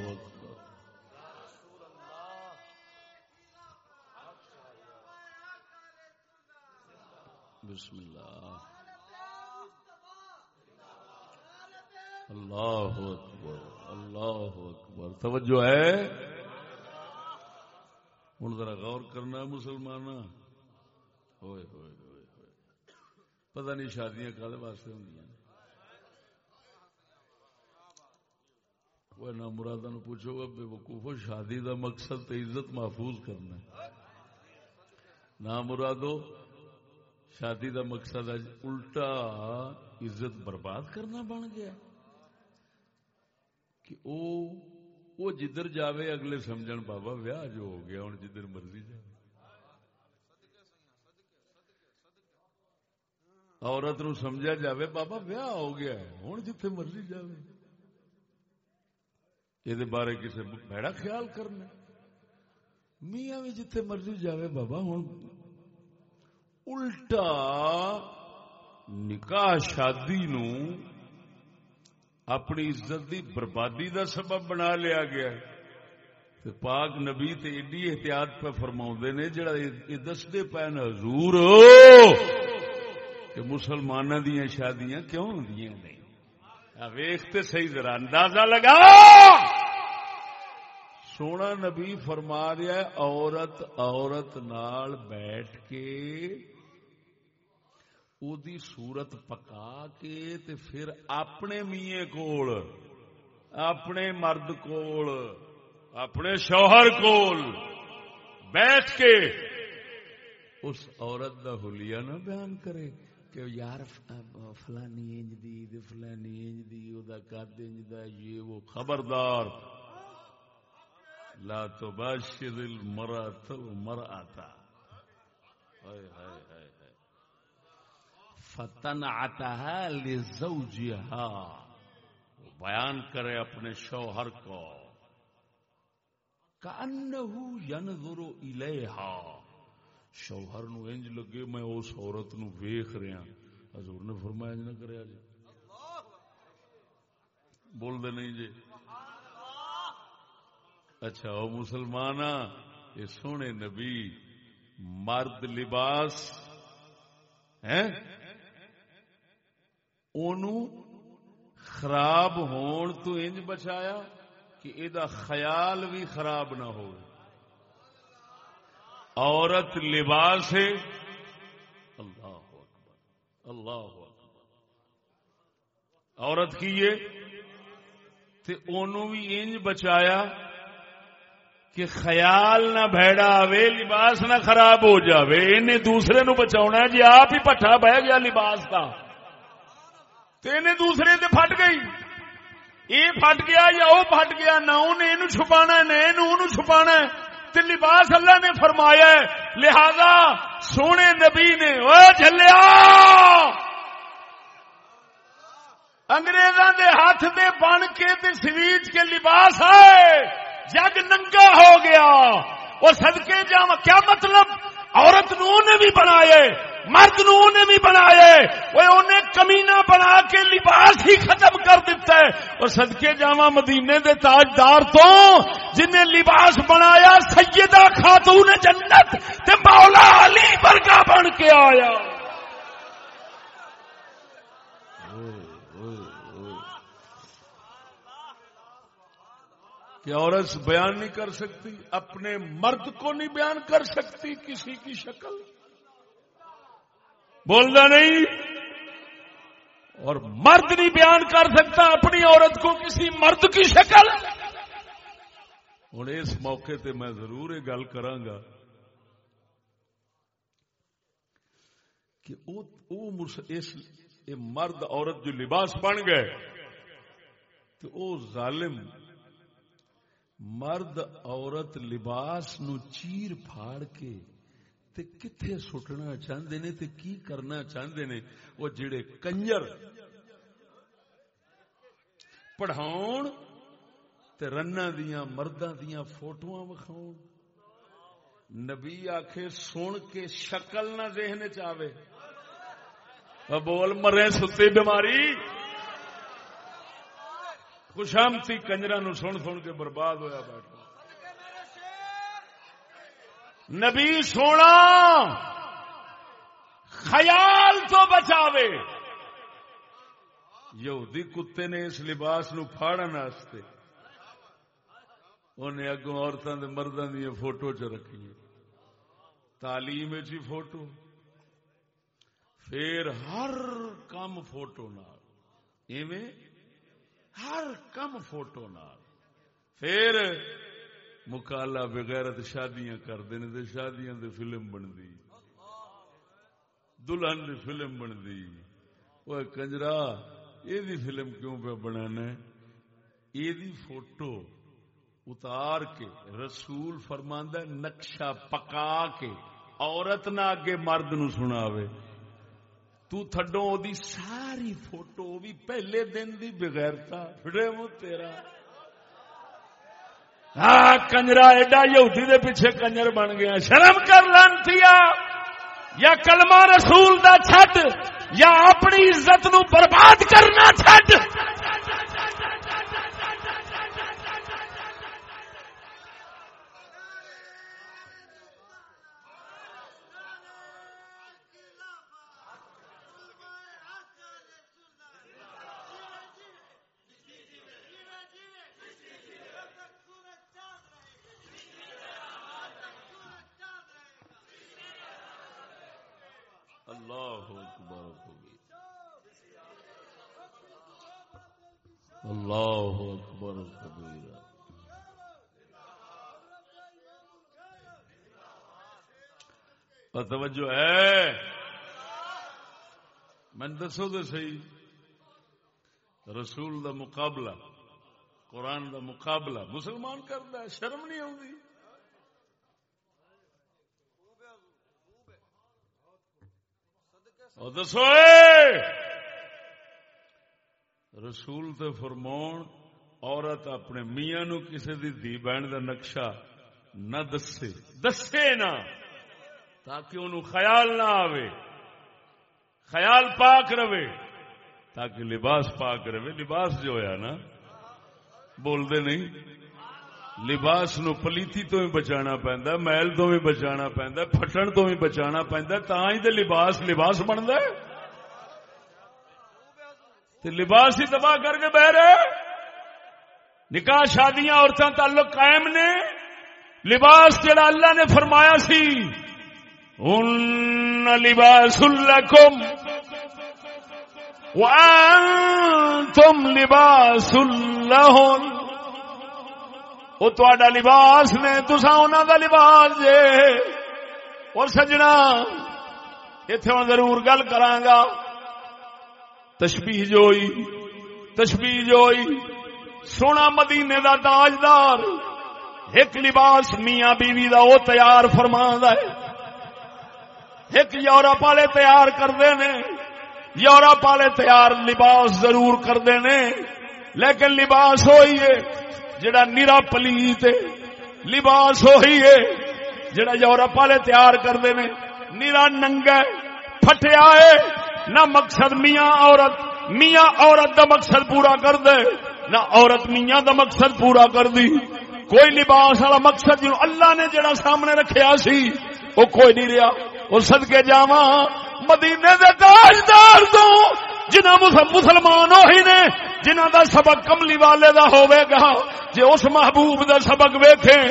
بسم اللہ۔ اللہ اکبر اللہ اکبر۔ توجہ ہے؟ ہوں ذرا غور کرنا ہے مسلمان ہوئے ہوئے۔ پتہ نہیں شادیاں کالے واسطے ہوں وہ نہ مرادہ نو پوچھو گا بے وقوف شادی دا مقصد تے عزت محفوظ کرنا ہے۔ نہ مرادو، شادی دا مقصد اج الٹا عزت برباد کرنا بن گیا۔ کہ او وہ جدھر جاوے اگلے سمجھن، بابا، ویاہ جو ہو گیا ہوں جدھر مرضی جائے عورت نو سمجھا جاوے، بابا ویاہ ہو گیا ہے ہوں جتھے مرضی جاوے۔ یہ بارے کسی بھڑا خیال کرنا میاں بھی جتھے مرضی جاوے، بابا ہوں الٹا نکاح شادی نو اپنی عزت دی بربادی دا سبب بنا لیا گیا تے پاک نبی تے ایڈی احتیاط پہ فرما نے، جڑا یہ دستے پے حضور! کہ مسلمانوں دیا شادیاں کیوں ہوں نہیں ویختے صحیح ذرا اندازہ لگا سونا نبی فرما رہا ہے، عورت عورت نال بیٹھ کے او دی صورت پکا کے تے پھر اپنے میے کول، اپنے مرد کول، اپنے شوہر کول بیٹھ کے اس عورت دا حلیہ نہ بیان کرے۔ کہ یار فلانی انج دی فلانی انج دی، او دا قد انج دا، یہ وہ خبردار۔ لا تباشر المرأة المرأة۔ ہائے ہائے ہائے ہائے۔ فتنعتها لزوجها۔ بیان کرے اپنے شوہر کو۔ کانہو ینظر الیہا شوہر نو انج لگے میں اس عورت نو ویخ رہا۔ حضور نے فرمایا انج نہ کریا جی بول دے نہیں جی اچھا او مسلمان یہ سونے نبی، مرد لباس ہے خراب ہون تو انج بچایا کہ یہ خیال بھی خراب نہ ہو عورت لباس ہے۔ اللہ اکبر اللہ اکبر۔ عورت کی یہ؟ تے اونوں بھی انج بچایا کہ خیال نہ بھڑا آوے، لباس نہ خراب ہو جاوے۔ انہیں دوسرے نو بچاؤنا ہے جی آپ ہی پٹھا بہ گیا لباس کا تو انہیں دوسرے تے پھٹ گئی۔ یہ پھٹ گیا یا وہ پھٹ گیا، نہ انہیں انہوں چھپانا ہے، نہ انہوں چھپانا ہے۔ تے لباس اللہ نے فرمایا ہے، لہذا سونے نبی نے وہ جھلیا! انگریزاں دے ہاتھ دے بن کے تے سویج کے لباس آئے جگ ننگا ہو گیا۔ وہ سدکے جا کیا مطلب؟ عورت نو نے بھی بنایا مرد نو نے بھی بنائے وہ انہیں کمینا بنا کے لباس ہی ختم کر دیتا ہے۔ اور سدکے جاوا مدینے دے تاجدار تو جنہیں لباس بنایا سیدہ خاتون جنت تے مولا علی برگا بن کے آیا۔ کہ عورت بیان نہیں کر سکتی، اپنے مرد کو نہیں بیان کر سکتی کسی کی شکل۔ بولنا نہیں۔ اور مرد نہیں بیان کر سکتا اپنی عورت کو کسی مرد کی شکل۔ ہوں اس موقع تے میں ضرور یہ گل کرا کہ او او اس مرد عورت جو لباس بن گئے تو او ظالم مرد عورت لباس نو چیر پھاڑ کے تے کتھے سٹنا چاہتے نے تے کی کرنا چاہتے نے؟ وہ جڑے کنجر پڑھاؤ رنا دیا مردہ دیا فوٹو وکھاؤ نبی آخے سن کے شکل نہ ذہن چاہے بول، مرے ستے بیماری۔ خوشامتی کنجرا نو سن سن کے برباد ہویا بیٹھا۔ نبی سونا، خیال تو بچاوے۔ یہودی کتے نے اس لباس نو پھاڑن واسطے انہیں اگوں عورتوں کے مردوں دیا فوٹو چ رکھی تعلیم چی فوٹو، پھر ہر کم فوٹو نال، ایویں ہر کم فوٹو نال۔ پھر مکالا بغیرت شادیاں کرتے ہیں تو شادیاں دے فلم بنتی۔ دلہن دی فلم بنتی۔ وہ کنجرا یہ فلم کیوں پہ بنانا یہ فوٹو اتار کے رسول فرماندہ نقشہ پکا کے عورت نہ اگے مرد نو سناوے۔ تو تھڈو دی ساری فوٹو بھی پہلے دن دی بغیرتا۔ پھڑے مو تیرا۔ ہاں کنجرا ایڈا یہودی دے پیچھے کنجر بن گیا۔ شرم کر لانتی یا کلمہ رسول دا چھٹ، یا اپنی عزت نو برباد کرنا چھٹ۔ توجہ ہے۔ میں دسو تو سی رسول دا مقابلہ، قرآن دا مقابلہ مسلمان کرتا ہے، شرم نہیں آتی اور دسو رسول تے فرمون عورت اپنے میاں نو کسی دی بہن دا نقشہ نہ دسے۔ دسے نہ! تاکہ انہوں خیال نہ آوے، خیال پاک رہے، تاکہ لباس پاک رہے۔ لباس جو ہے نا بول دے نہیں، لباس نو پلیتی تو بھی بچانا پہندا محل تو بھی بچانا پہندا، پھٹن تو بھی بچانا پہندا تا ہی تے لباس لباس بندا ہے۔ تے لباس ہی تباہ کر کے بہ رہے نکاح شادیاں عورتوں تعلق قائم نے۔ لباس جڑا اللہ نے فرمایا سی ان لباس لکم وانتم لباس لہن وہ تا لباس نے تسا انہوں دا لباس جے۔ اور سجنا اتے ہوں ضرور گل کرانگا تشبیح جوئی تشبیح جوئی۔ سونا مدینے دا تاجدار، ایک لباس میاں بیوی دا وہ تیار فرما ہے۔ ایک یورپ والے تیار کرتے نے یورپ والے تیار لباس ضرور کرتے نے لیکن لباس ہوئی ہے جڑا نیرا پلیت لباس وہی ہے جڑا یورپ والے تیار کرتے ہیں۔ نیرا ننگا پھٹیا ہے۔ نہ مقصد میاں عورت میاں عورت دا مقصد پورا کر دے نہ عورت میاں دا مقصد پورا کر دی کوئی لباس والا مقصد اللہ نے جڑا سامنے رکھیا سی، وہ کوئی نہیں رہا وہ سدکے جاوا مدینے دے تاجدار تو جنہ مسلمان وہی نے جنہ دا سبق کملی والے دا ہوئے گا۔ جے اس محبوب دا سبق ویکھے،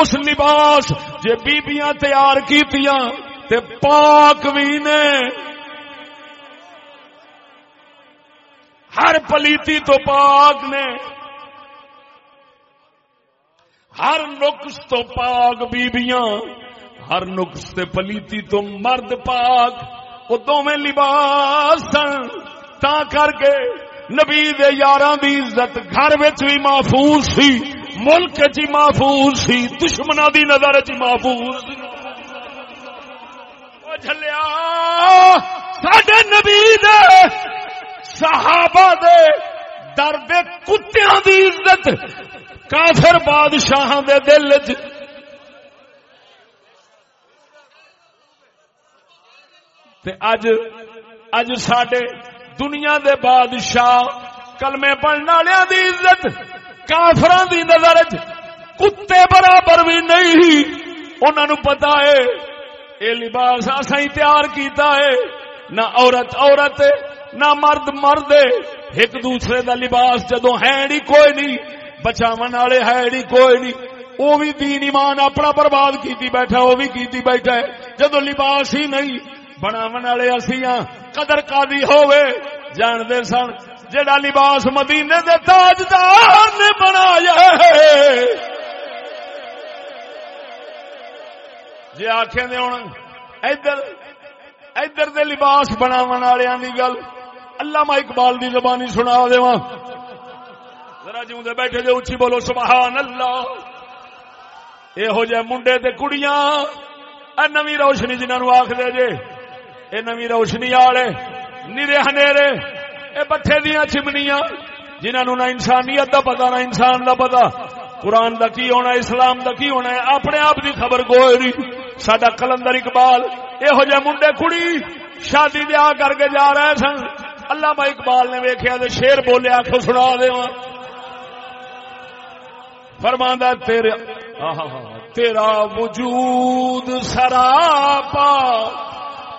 اس لباس جے بیبیاں تیار کیتیاں، تے پاک بھی نے۔ ہر پلیتی تو پاک نے۔ ہر نقص تو پاک بیبیاں۔ ہر نقص تے پلیتی تو مرد پاک، وہ دونوں لباس سن۔ تا کر کے نبی دے یاراں دی عزت گھر وچ بھی محفوظ سی، ملک چ محفوظ سی، دشمناں دی نظر چ محفوظ سی۔ او جھلیا، ساڈے نبی دے، صحابہ دے درد کتیاں دی عزت کافر بادشاہاں دے دل چ تے اج اج ساڈے دنیا دے بادشاہ کلمے پڑھنے والوں دی عزت، کافراں دی نظر چ کتے برابر بھی نہیں۔ انہوں پتا ہے یہ لباس اصا ہی تیار کیتا ہے نہ عورت عورت نہ مرد مرد ایک دوسرے دا لباس جدو ہے نہیں کوئی نہیں، بچاون والے ہے نہیں کوئی نہیں۔ وہ بھی دین ایمان اپنا برباد کیتی بیٹھا وہ بھی کیتی بیٹھا ہے۔ جدو لباس ہی نہیں بناون والے اسی ہاں، قدر قادی ہوئے جانتے سن، جڑا لباس مدینے دے تاجدار نے بنایا جی آخے نے ہوں ادھر ادھر دے لباس بناو والوں کی گل اللہ اقبال دی زبانی سنا دے ذرا جی بیٹھے جو اچھی بولو، سبحان اللہ۔ یہو جہ منڈے تے کڑیاں، اے نوی روشنی جنہوں آخ دے جے۔ اے نوی روشنی والے نیرے ہنیرے، اے بٹھے دیا چمنیاں جنہوں نہ انسانیت دا پتا، نہ انسان دا پتا۔ قرآن دا کی ہونا اسلام دا کی ہونا ہے، اپنے آپ دی خبر کوئی نہیں۔ سڈا کلندر اقبال یہو جہ منڈے کڑی شادی دیا کر کے جا رہے سن۔ اللہ با اقبال نے ویکیا تو شیر بولے آخ سنا دے فرما تیرے تیرا وجود سراپا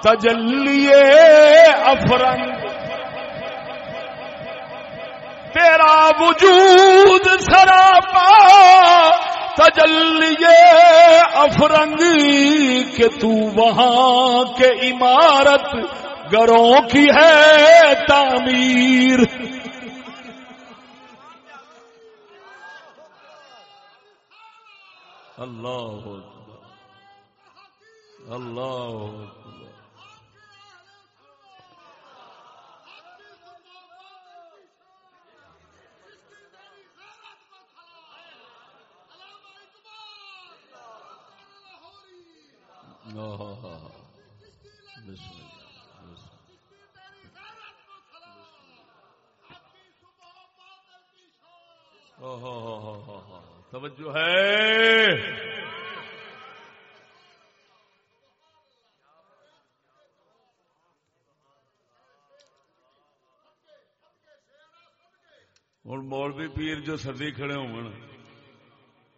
تجلیے افرنگ۔ تیرا وجود سراپا، تجلیے افرنگی کہ تو وہاں کے عمارت گروں کی ہے تعمیر۔ اللہ اللہ توجہ ہے۔ ہوں، مولوی پیر جو سدی کھڑے ہو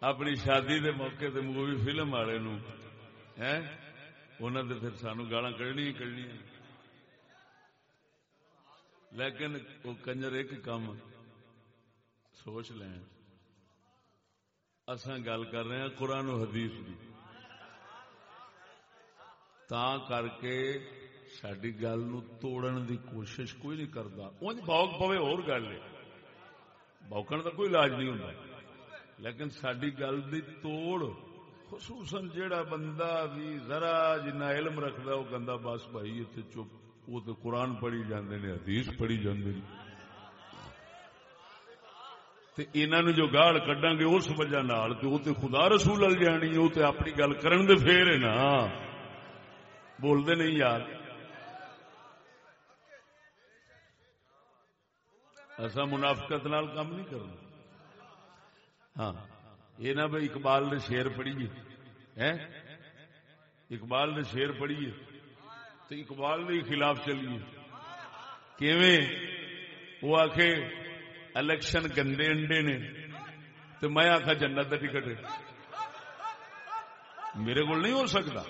اپنی شادی دے موقع تے مووی فلم والے نو انہوں نے پھر سانو گالا کڑنی کڑنی لیکن وہ کنجر ایک کام سوچ لیں۔ اصا گل کر رہے ہیں قرآن و حدیث کی تا کر کے ساری گل توڑن دی کوشش کوئی نہیں کرتا انج بوک پوے اور گل ہے۔ بوکن کا کوئی علاج نہیں ہوتا لیکن ساری گل دی توڑ خصوصاً جیڑا بندہ بھی ذرا جنا علم رکھتا وہ کہہ بس بھائی اتنے چپ۔ وہ تو قرآن پڑھی جاندے نے، حدیث پڑھی جاندے نے۔ انہوں جو گاڑ کڈا گے، اس وجہ نال تو تے خدا رسول ال جانی وہ تے اپنی گل کرن دے پھر ہے نا۔ بول دے نہیں یار۔ ایسا منافقت نال کام نہیں کرنا۔ ہاں۔ یہ نہ بھائی اقبال نے شیر پڑھیے اقبال نے شیر پڑھیے تو اقبال نے خلاف چلیے کیویں؟ وہ آخ الیکشن گندے انڈے نے۔ تو میں آخا جنت کا ٹکٹ میرے کو نہیں ہو سکتا۔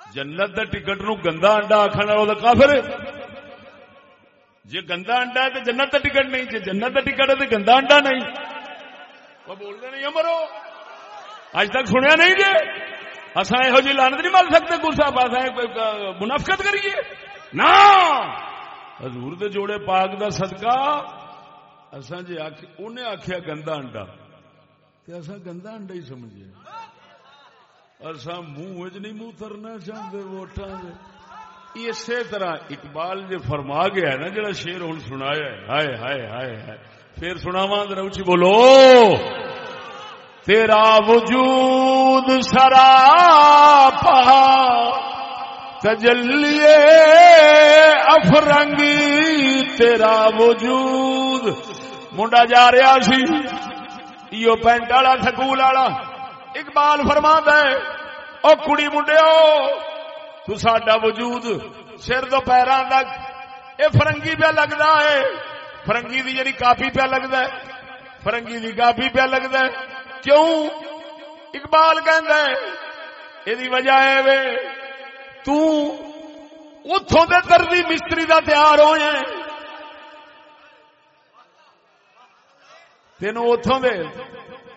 جنت کا ٹکٹ نو گندا انڈا آخر والا کافر جی گندا انڈا ہے تو جنت کا ٹکٹ نہیں جی جنت کا ٹکٹ ہے تو گندا انڈا نہیں۔ وہ بولتے نہیں امرو اج تک سنیا نہیں جی اصا یہ جی لانت نہیں مل سکتے، گسا منافقت کریے۔ نہ! حضور دے جوڑے پاک دا صدقہ اسا جی انہیں آخیا گندا انڈا۔ اصا گندا انڈا ہی سمجھے۔ اصا منہ نہیں منہ ترنا چاہتے ووٹان اسی طرح اقبال جی فرما گیا نا، جڑا شیر ہوں سنایا ہائے ہائے ہائے ہائے۔ پھر سناوا ذرا اچھی بولو۔ تیرا وجود سرا پا تجلیے افرنگی، تیرا وجود۔ منڈا جا رہا سی، ایو پینٹ والا، سکول والا۔ اقبال فرما دے او کڑی منڈے تو ساڈا وجود سر تو پیروں تک یہ فرنگی پہ لگتا ہے۔ فرنگی دی جڑی کاپی پہ لگتا ہے، فرنگی دی کاپی پہ لگتا ہے۔ کیوں؟ اقبال کہندا ہے یہ وجہ ہے وے، تو اتوں دے دردی مستری دا تیار ہوئے تینوں اتوں دے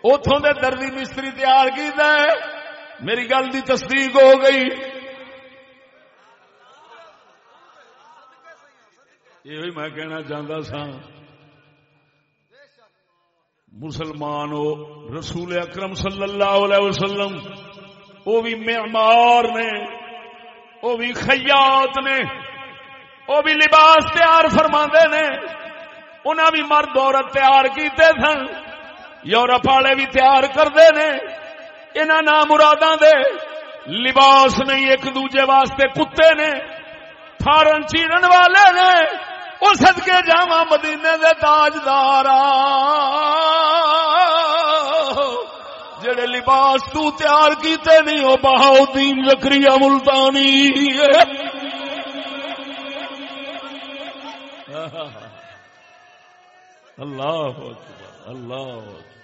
اتوں دے دردی مستری تیار کیتا ہے۔ میری گل دی تصدیق ہو گئی۔ یہ میں کہنا چاہتا سا مسلمان ہو رسول اکرم صلی اللہ علیہ وسلم وہ بھی معمار نے وہ بھی خیات نے وہ بھی لباس تیار فرما نے انہیں بھی مرد عورت تیار کیتے سن یورپ والے بھی تیار کرتے نے انہاں نام مراداں دے لباس نہیں ایک دوجے واسطے کتے نے فارن چیرن والے نے وہ سدکے جا مدینے دے تاجدار جڑے لباس تو تیار کیتے نہیں وہ بہاؤدین زکری ملتانی۔ اللہ اکبر اللہ اکبر۔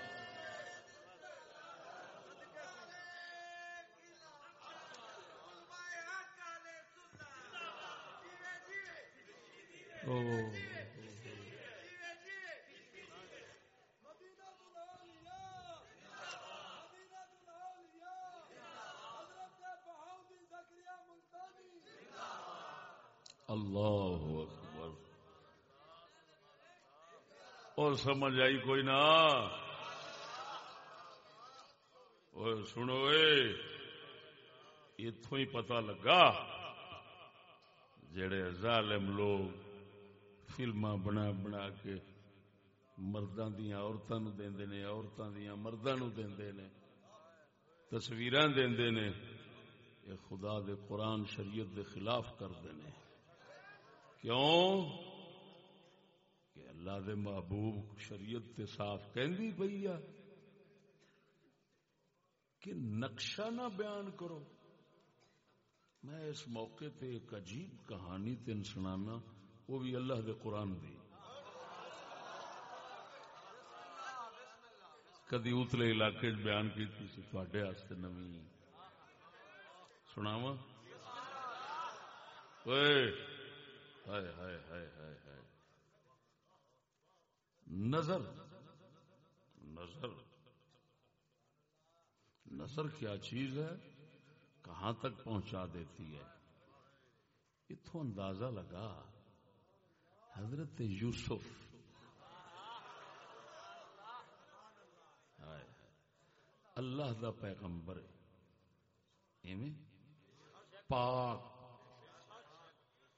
اللہ اکبر۔ اور سمجھ آئی کوئی نہ سنو اتوں ہی پتا لگا، جڑے ظالم لوگ فلما بنا بنا کے مردوں دیا عورتوں دے نے عورتوں دیا مردوں دے نے تصویر دے نے، یہ خدا دے قرآن شریعت دے خلاف کرتے ہیں کیوں؟ کہ اللہ دے محبوب شریعت تے صاف کہندی پئی آ کہ نقشہ نہ بیان کرو۔ میں اس موقع تے ایک عجیب کہانی تین سنانا وہ بھی اللہ دے قرآن دی۔ کدی اتلے علاقے بیان کی تھوڑے نمی سناوا ہائے ہائے ہائے ہائے ہائے۔ نظر نظر۔ نظر کیا چیز ہے؟ کہاں تک پہنچا دیتی ہے؟ اتوں اندازہ لگا۔ حضرت یوسف۔ اللہ دا پیغمبر۔ ایویں؟ پاک۔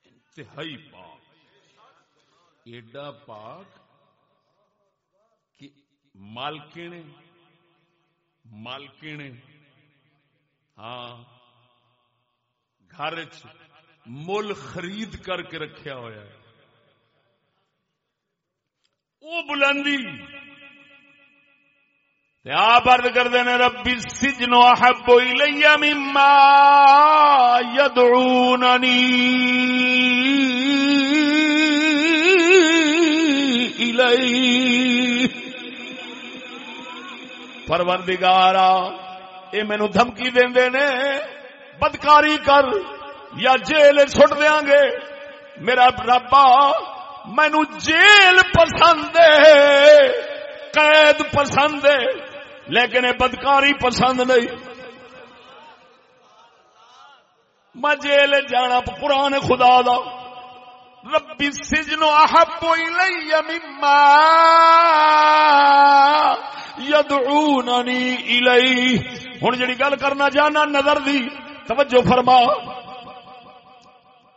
انتہائی پاک۔ ایڈا پاک کہ مالکنے مالکنے ہاں گھر مل خرید کر کے رکھیا ہوا ہے۔ وہ بلندی۔ آپ ارد کرتے ہیں ربی سجنو احب الیہ مما یدعوننی الی پروردگارا، اے مینو دھمکی دے نے، بدکاری کر یا جیل چھٹ دیاں گے۔ میرا ربا مینو جیل پسند ہے، قید پسند ہے، لیکن بدکاری پسند نہیں۔ میں جیل جانا قرآن خدا دا۔ ربی سجن احب الی مما یدعوننی الی۔ ہن جڑی گل کرنا جانا نظر دی، توجہ فرما۔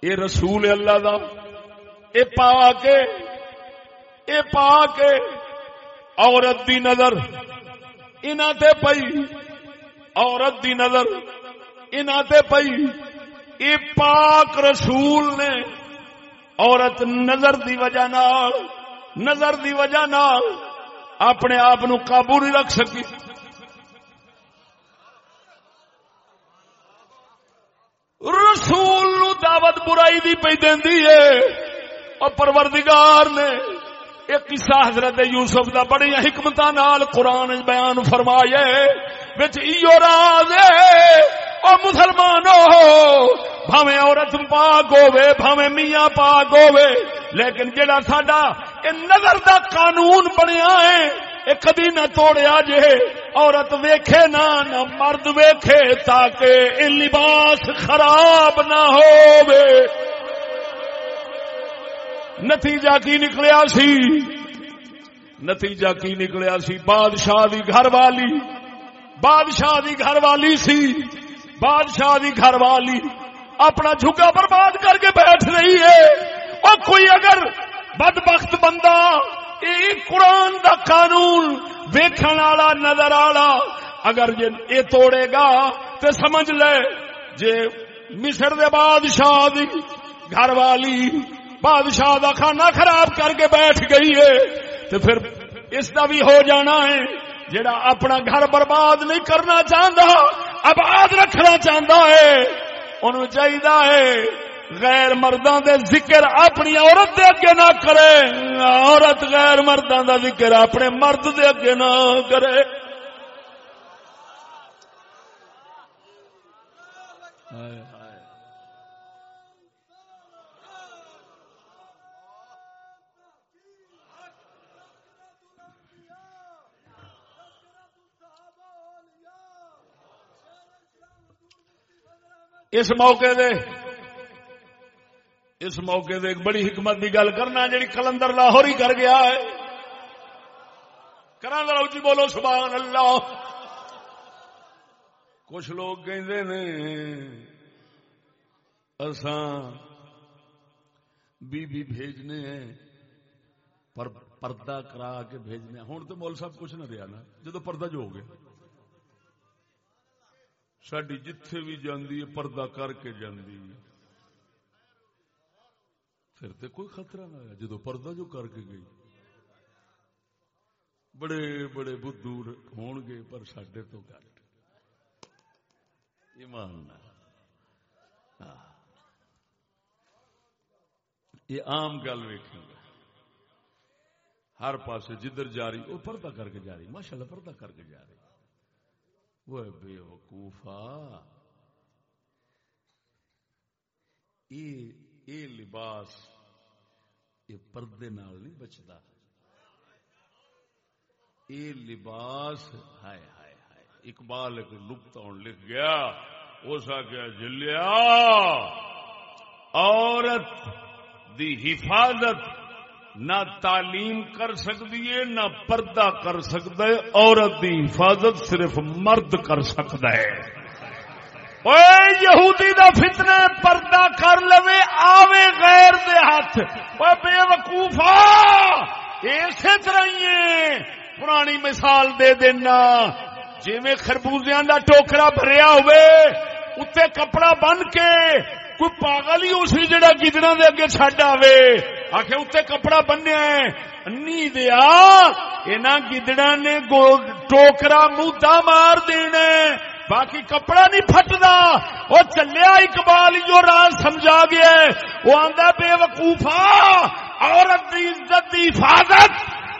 اے رسول اللہ دا۔ اے پا کے، اے پا کے، عورت دی نظر انہ تے پئی، عورت دی نظر انہ تے پئی۔ اے پاک رسول نے عورت نظر دی وجہ نال، نظر دی وجہ نال اپنے آپ نو قابو نہیں رکھ سکی۔ رسول نو دعوت برائی دی پی دینی ہے۔ اور پروردگار نے ایک قصہ حضرت یوسف دا بڑی حکمت نال قرآن بیان فرمایا بچ ایو راز او مسلمانو، بھاویں عورت پاک ہوے بھاویں میاں پاک ہوے لیکن جڑا ساڈا اے نظر دا قانون بنیا ہے، اے کدی نہ توڑیا جے، عورت ویکھے نہ نہ مرد ویکھے، تاکہ لباس خراب نہ ہووے۔ نتیجہ کی نکلیا سی؟ نتیجہ کی نکلیا سی؟ بادشاہ دی گھر والی۔ بادشاہ دی گھر والی سی۔ بادشاہ دی گھر والی اپنا جھگا برباد کر کے بیٹھ رہی ہے۔ اور کوئی اگر بدبخت بندہ یہ قرآن دا قانون ویکھن والا نظر آلا، اگر یہ توڑے گا تو سمجھ لے، جے مصر دے بادشاہ دی گھر والی بادشاہ دا کھانا خراب کر کے بیٹھ گئی ہے تو پھر اس کا بھی ہو جانا ہے جڑا اپنا گھر برباد نہیں کرنا چاہتا آباد رکھنا چاہتا ہے۔ انہوں چاہیے غیر مردوں دے ذکر اپنی عورت دے اگے نہ کرے، عورت غیر مردوں دا ذکر اپنے مرد دے اگے نہ کرے۔ اس موقع دے اس موقع دے ایک بڑی حکمت کی گل کرنا جی کلندر لاہور ہی کر گیا ہے۔ کرا اچھی جی بولو سبحان اللہ۔ کچھ لوگ کہندے نے، اساں بی بی بھیجنے ہیں، پر پردہ کرا کے بھیجنے ہوں تو مول صاحب کچھ نہ رہا نا، جدو پردہ جو ہو گیا۔ ساری جتھے بھی جاندی ہے پردہ کر کے جاندی پھر تو کوئی خطرہ نہ آیا جدو پردہ جو کر کے گئی بڑے بڑے بدھو ہون گے پر سڈے تو گٹ ایمان یہ عام گل ویکھیں گے ہر پاسے جدھر جاری وہ پردہ کر کے جاری ماشاءاللہ پردہ کر کے جا رہی وہ بے وقوفا یہ لباس یہ پردے نال نہیں بچتا یہ لباس، ہائے ہائے ہائے، اقبال ایک نقطہ لکھ گیا۔ اس آ جلیا عورت دی حفاظت نہ تعلیم کر سکتی ہے، نہ پردہ کر سکتا ہے، عورت کی حفاظت صرف مرد کر سکتا ہے۔ یہودی دا فتنے پردہ کر لو آوے غیر دے ہاتھ۔ بے وقوفا، اسی طرح پرانی مثال دے دینا۔ جی میں خربوزیاں دا ٹوکرا بھریا ہوئے اتنے کپڑا بن کے، کوئی پاگل ہی اسی جڑا گدڑا دے اگے چڈ آئے آخ اتنے کپڑا بنیا انی دیا یہاں گدڑا نے ٹوکرا مدا مار دینا باقی کپڑا نہیں پھٹتا وہ چلیا اقبال، جو راز سمجھا گیا وہ آدھا بے وقوفا، عورت کی عزت کی حفاظت۔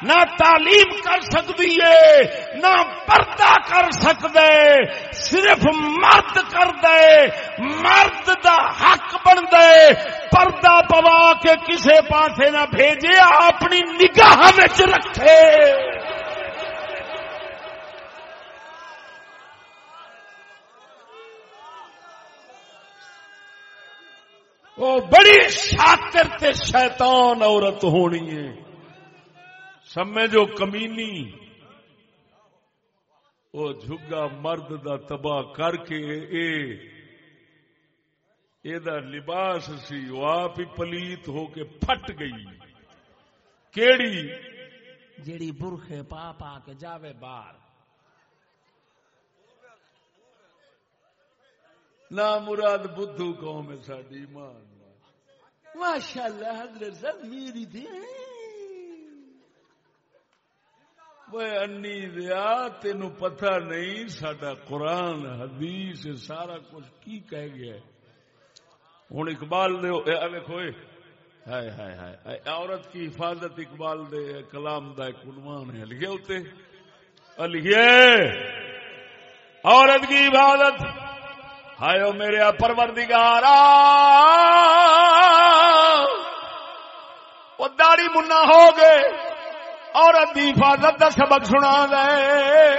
نہ تعلیم کر سکتی ہے، نہ پردہ کر سکتے، صرف مرد کر دے، مرد دا حق بن دے، پردہ پوا کے کسے پاسے نہ بھیجے، اپنی نگاہ رکھے۔ وہ بڑی شاطر تے شیطان عورت ہونی ہے۔ سمجھو کمینی وہ جھگا مرد دا تباہ کر کے اے اے دا لباس سی وہ آپ ہی پلیت ہو کے پھٹ گئی۔ کیڑی؟ جیڑی برخے پا پا کے جاوے بار نہ مراد بدھو قوم ہے ساڈی ایمان۔ ماشاء اللہ حضرت صاحب میری تھی وہ انی دیا تین پتہ نہیں سڈا قرآن حدیث سارا کچھ کی کہہ گیا ہوں اقبال دیکھو ہائے ہائے ہائے عورت کی حفاظت اقبال دے کلام دا ایک عنوان ہے لکھے ہوتے لکھے عورت کی حفاظت ہائے میرے پروردگارا وہ داڑی منا ہو گئے عورت کی حفاظت کا سبق سنا دے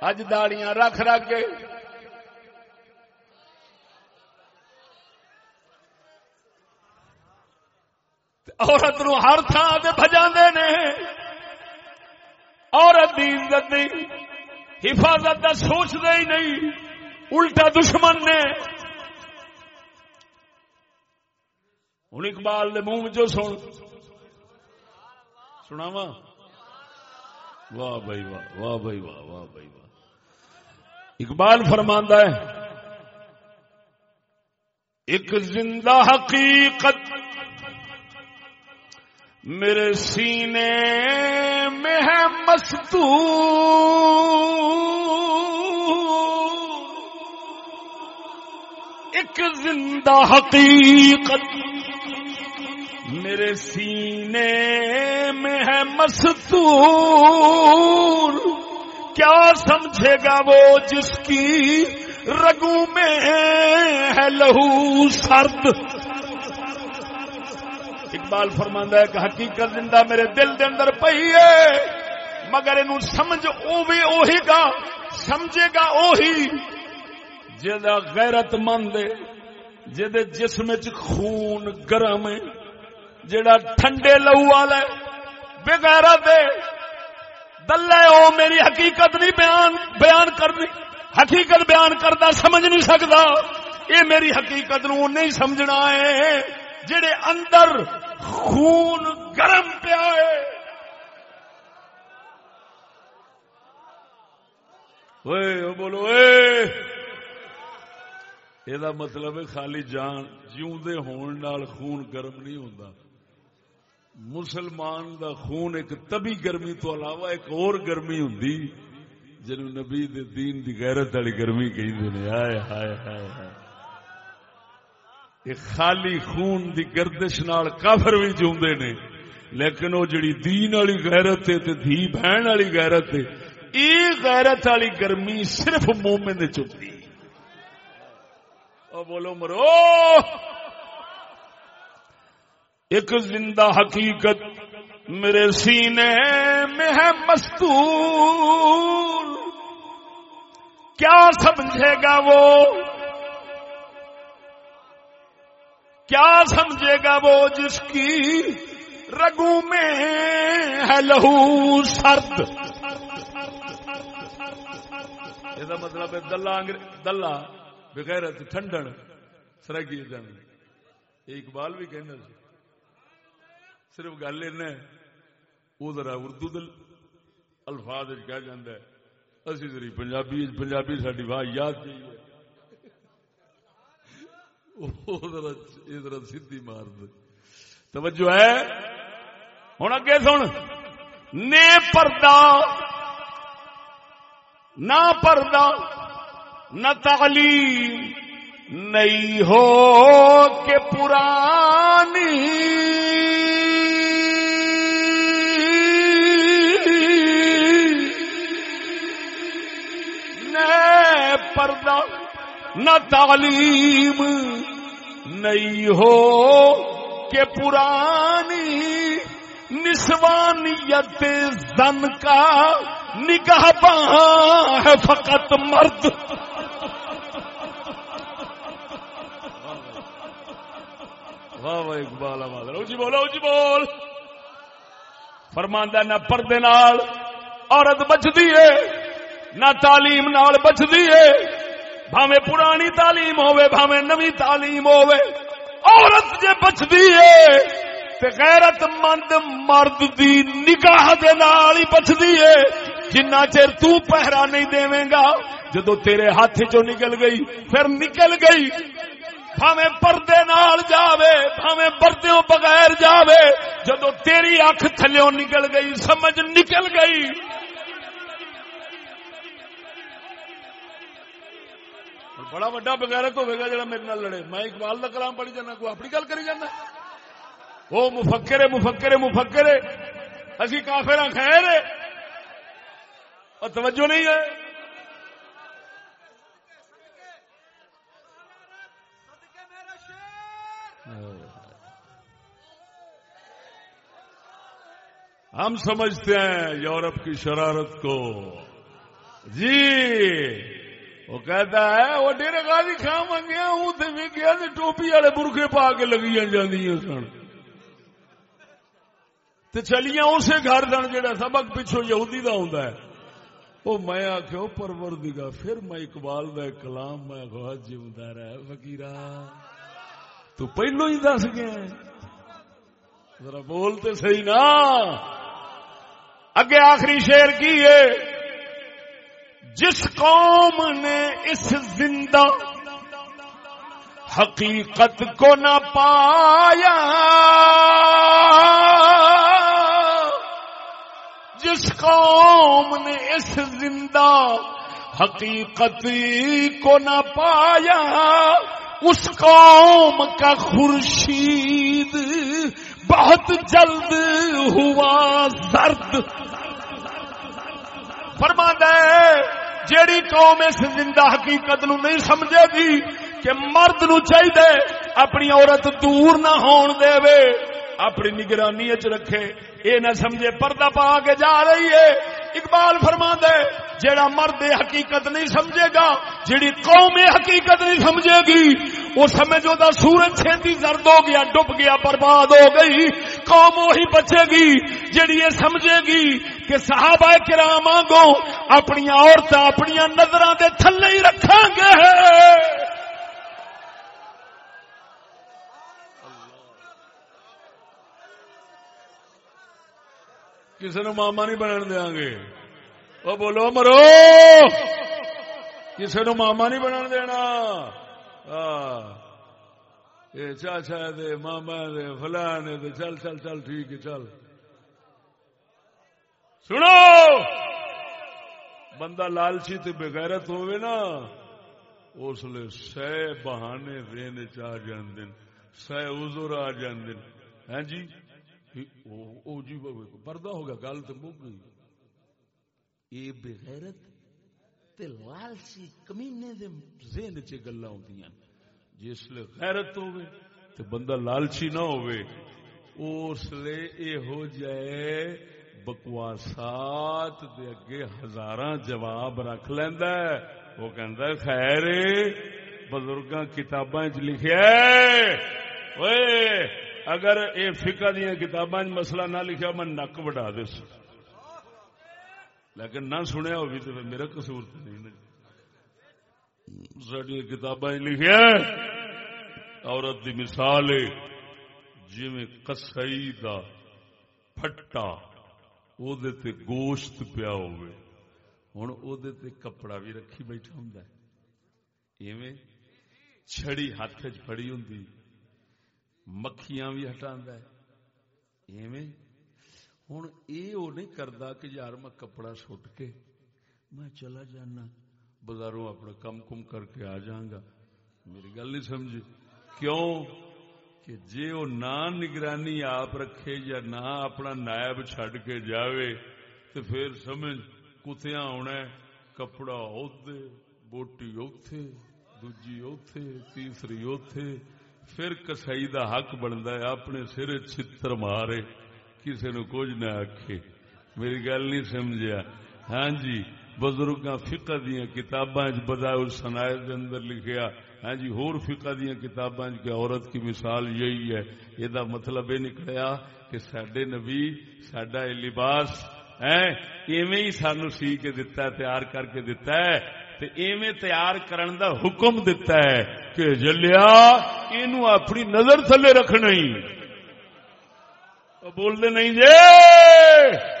اج داڑیاں رکھ رکھ کے۔ عورت نو ہر تھان سے بجا نے۔ عورت کی عزت دی حفاظت کا سوچتے ہی نہیں۔ الٹا دشمن نے۔ ہوں اقبال دے منہ جو سن۔ سنا واہ بھائی واہ واہ بھائی واہ واہ بھائی واہ۔ اقبال فرماندہ ہے، ایک زندہ حقیقت میرے سینے میں ہے مستو۔ ایک زندہ حقیقت میرے سینے میں ہے مستور۔ کیا سمجھے گا وہ جس کی رگو میں ہے لہو سرد؟ اقبال فرماندہ ہے کہ حقیقت زندہ میرے دل دے اندر پئی ہے، مگر انہوں سمجھ او بھی اوہی گا، سمجھے گا اوہی۔ جدا غیرت مند ہے جسم چ خون گرم ہے جڑا ٹھنڈے لہو والا ہے بغیرت ہے دلے او میری حقیقت نہیں بیان بیان کرنی۔ حقیقت بیان کردا سمجھ نہیں سکدا۔ یہ میری حقیقت نو نہیں سمجھنا ہے۔ جڑے اندر خون گرم پیا ہے۔ بولو یہ مطلب ہے خالی جان، جیوندے ہون نال خون گرم نہیں ہوندا۔ مسلمان دا خون ایک تبھی گرمی تو علاوہ ایک اور گرمی ہوندی جنو نبی دے دین دی غیرت والی گرمی کہندے نے ہائے ہائے ہائے ہائے خالی خون دی گردش نال کافر بھی جوندے نے، لیکن وہ جڑی دین والی غیرت ہے تے دھی بہن والی غیرت ہے، یہ غیرت والی گرمی صرف مومن دے چپتی او بولو، مرو! ایک زندہ حقیقت میرے سینے میں ہے مستور۔ کیا سمجھے گا وہ؟ کیا سمجھے گا وہ جس کی رگو میں ہے لہو سرد؟ یہ مطلب ہے دلہ دلہ بغیر ٹھنڈن، سرگی جان اقبال بھی کہنا سی صرف گل وہ ذرا اردو دل الفاظ کہہ جاندہ ہے۔ اسی ذری پنجابی پنجابی ساری واہ یاد چاہیے ذرا سیدھی مار دے۔ توجہ ہے؟ ہوں اگے سن۔ نے پردہ، نہ پردہ، نہ تعلیم نہیں ہو کہ پرانی۔ پردہ، نہ تعلیم نہیں ہو کہ پرانی نسوانیت زن کا نگاہ ہے فقط مرد۔ واہ واہ، اقبال جی بولو جی بول۔ فرماندہ نہ پردے نال عورت بچتی ہے۔ نہ تعلیم نال بچتی ہے۔ بھاوے پرانی تعلیم ہوے بھاوے نوی تعلیم ہوے عورت جے بچتی ہے تے غیرت مند مرد دی نگاہ دے نال ہی بچتی ہے۔ جنہ چر تو پہرا نہیں دیویں گا جدو تیرے ہاتھ چو نکل گئی، پھر نکل گئی۔ بھاوے پردے نال جاوے، بھاوے پردیوں بغیر جاوے۔ جدو تیری اکھ تھلیوں نکل گئی، سمجھ نکل گئی۔ بڑا وڈا بغیرت ہوے گا جڑا میرے نال لڑے میں اقبال دا کلام پڑھی جانا کوئی اپنی گل کری جانا وہ مفکر مفکر مفکر اسی کافر خیر ہے اور توجہ نہیں ہے ہم سمجھتے ہیں یورپ کی شرارت کو جی وہ کہتا ہے، وہ ڈیرے گالی کھا منگیا ہوں تے بھی گیا تے ٹوپی والے برخے پا کے لگی جاندیاں سن۔ تے چلیاں اسے گھر سن جہاں سبق پچھو یہودی دا ہوندا ہے۔ وہ میں آخو پروردگا پھر میں اقبال دا کلام میں آخو جمدا رہ فقیرا۔ تو پہلو ہی دس گیا ہے۔ ذرا بولتے صحیح نا۔ اگے آخری شیر کی ہے؟ جس قوم نے اس زندہ حقیقت کو نہ پایا، جس قوم نے اس زندہ حقیقت کو نہ پایا، اس قوم کا خورشید بہت جلد ہوا، زرد۔ فرما ہے جیڑی قوم اس زندہ حقیقت نو نہیں سمجھے گی کہ مرد نو چاہیے اپنی عورت دور نہ ہون دے وے اپنی نگرانی چ رکھے۔ اے نہ سمجھے پردہ پا کے جا رہی ہے۔ اقبال فرما دے جیڑا مرد حقیقت نہیں سمجھے گا، جیڑی قوم حقیقت نہیں سمجھے گی، وہ سمجھو دا سورج چھتی زرد ہو گیا ڈب گیا، برباد ہو گئی، قوم وہی بچے گی، جیڑی یہ سمجھے گی کہ صحابہ کرام آگو اپنی عورت اپنی نظر دے تھلے ہی رکھاں گے۔ کسی نو ماما نہیں بنن دیا گے۔ وہ بولو مرو۔ کسی نو ماما نہیں بنن دینا۔ چاچا دے، ماما دے فلان دے۔ چل چل چل، ٹھیک ہے، چل۔ سنو! بندہ لالچی تے بغیرت ہوئے نا، اس لیے سہ بہانے دین چاہ جاندن سہ عذر آ جاندن ہیں۔ ہاں جی؟ او- جی پردہ ہو گیا، گل تو مک گئی یہ بغیرت تے لالچی کمینے دے ذہن چ گلاں ہوندیاں جس لے غیرت ہوے تے بندہ لالچی نہ ہوے اس لیے اے ہو جائے بکواسات دے اگے ہزاراں جواب رکھ لیندا ہے۔ وہ کہندا ہے، خیر، بزرگاں کتاباں وچ لکھیا ہے۔ اوئے، اگر اے فقہ دیاں کتاباں وچ مسئلہ نہ لکھیا، میں نک وڈا دے سی لیکن نہ سنیا ہو تو میرا قصور تو نہیں نا۔ ساری کتاباں لکھیا عورت دی مثال ہے، جویں کسائی دا پھٹا او دے تے گوشت پیا ہوئے ہن او دے تے کپڑا بھی رکھی بیٹھا ہوندا ہے ایویں چھڑی ہاتھ وچ پھڑی ہوندی مکھیاں بھی ہٹاندا ہے ایویں ہوں یہ وہ نہیں کرتا کہ یار میں کپڑا سٹ کے میں چلا جانا بازاروں اپنا کم کم کر کے آ جاؤں گا میری گل نہیں سمجھی کیوں کہ جے وہ نہ نگرانی آپ رکھے یا نہ اپنا نائب چھڈ کے جاوے تو پھر سمجھ کتیا آنا ہے، کپڑا اوتے بوٹی اوتھے دوجی اوتھے تیسری اوتھے پھر کسائی دا حق بنتا ہے اپنے سر چھتر مارے کسی نو کچھ نہ آکھے۔ میری گل نہیں سمجھا ہاں جی بزرگاں فقہ دیاں کتاباں وچ بدائے سنائے دے اندر لکھیا ہاں جی ہور فقہ دیاں کتاباں کہ عورت کی مثال یہی ہے۔ یہ دا مطلب یہ نکلیا کہ سڈے نبی سڈا لباس ایویں ہی سانو سی کے دتا ہے، تیار کر کے دتا ہے۔ تے ایویں تیار کرن دا حکم دتا ہے کہ جلیا، اینو اپنی نظر تھلے رکھنا ہی۔ وہ بولتے نہیں جے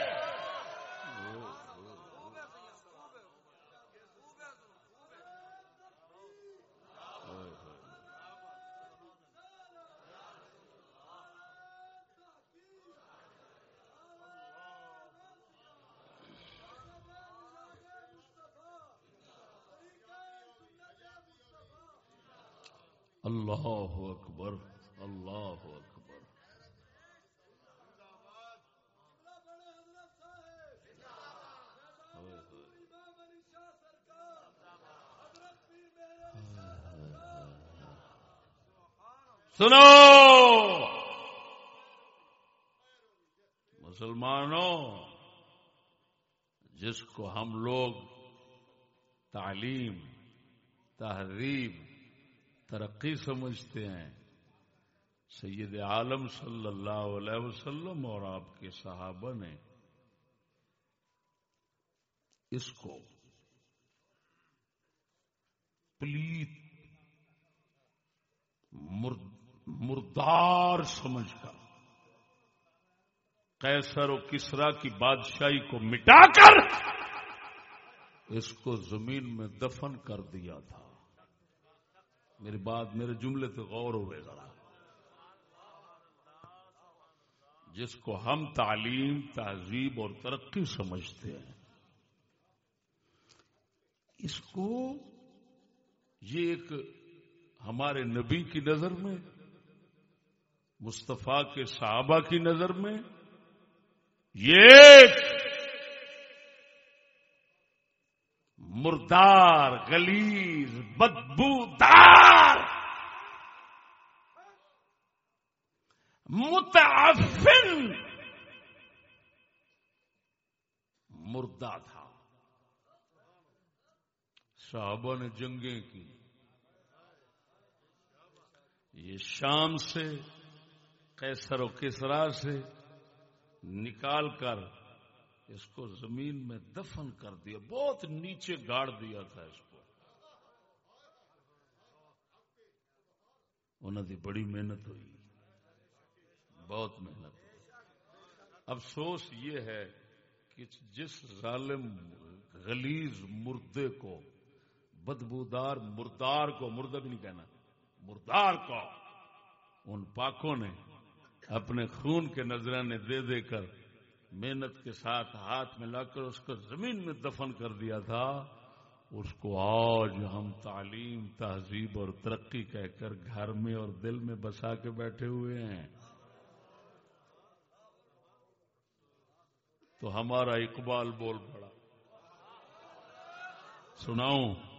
سنو! مسلمانوں، جس کو ہم لوگ تعلیم تہذیب ترقی سمجھتے ہیں، سید عالم صلی اللہ علیہ وسلم اور آپ کے صحابہ نے اس کو پلیت مردار سمجھ کر کیسر و کسرا کی بادشاہی کو مٹا کر اس کو زمین میں دفن کر دیا تھا۔ میری بات میرے جملے تو غور ہوئے ذرا۔ جس کو ہم تعلیم، تہذیب اور ترقی سمجھتے ہیں، اس کو یہ ایک ہمارے نبی کی نظر میں مصطفیٰ کے صحابہ کی نظر میں یہ مردار گلیز بدبودار، متعفن مردہ تھا۔ صحابہ نے جنگیں کی۔ یہ شام سے کیسر و کسرا سے نکال کر اس کو زمین میں دفن کر دیا، بہت نیچے گاڑ دیا تھا اس کو۔ انہوں نے بڑی محنت ہوئی، بہت محنت۔ ہوئی افسوس یہ ہے کہ جس ظالم غلیز مردے کو، بدبودار مردار کو، مردہ بھی نہیں کہنا، مردار کو، ان پاکوں نے اپنے خون کے نظرانے دے دے کر محنت کے ساتھ ہاتھ میں لا کر اس کو زمین میں دفن کر دیا تھا، اس کو آج ہم تعلیم، تہذیب اور ترقی کہہ کر گھر میں اور دل میں بسا کے بیٹھے ہوئے ہیں۔ تو ہمارا اقبال بول پڑا۔ سناؤں؟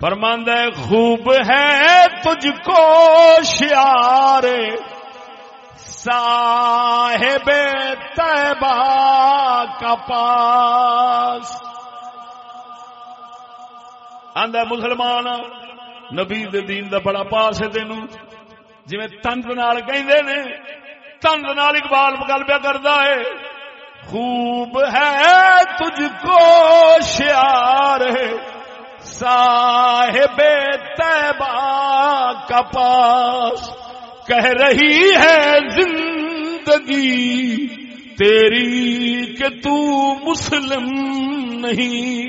فرماند خوب ہے تجھ کو شیار صاحب تیبا کا پاس۔ آدھا مسلمان، نبی دین دا بڑا پاس ہے تین جی تند نال کہ تند نال اقبال گل پہ کرتا ہے۔ خوب ہے تجھ کو شیار ہے۔ صاحب تیبا کا پاس کہہ رہی ہے زندگی تیری کہ تو مسلم نہیں۔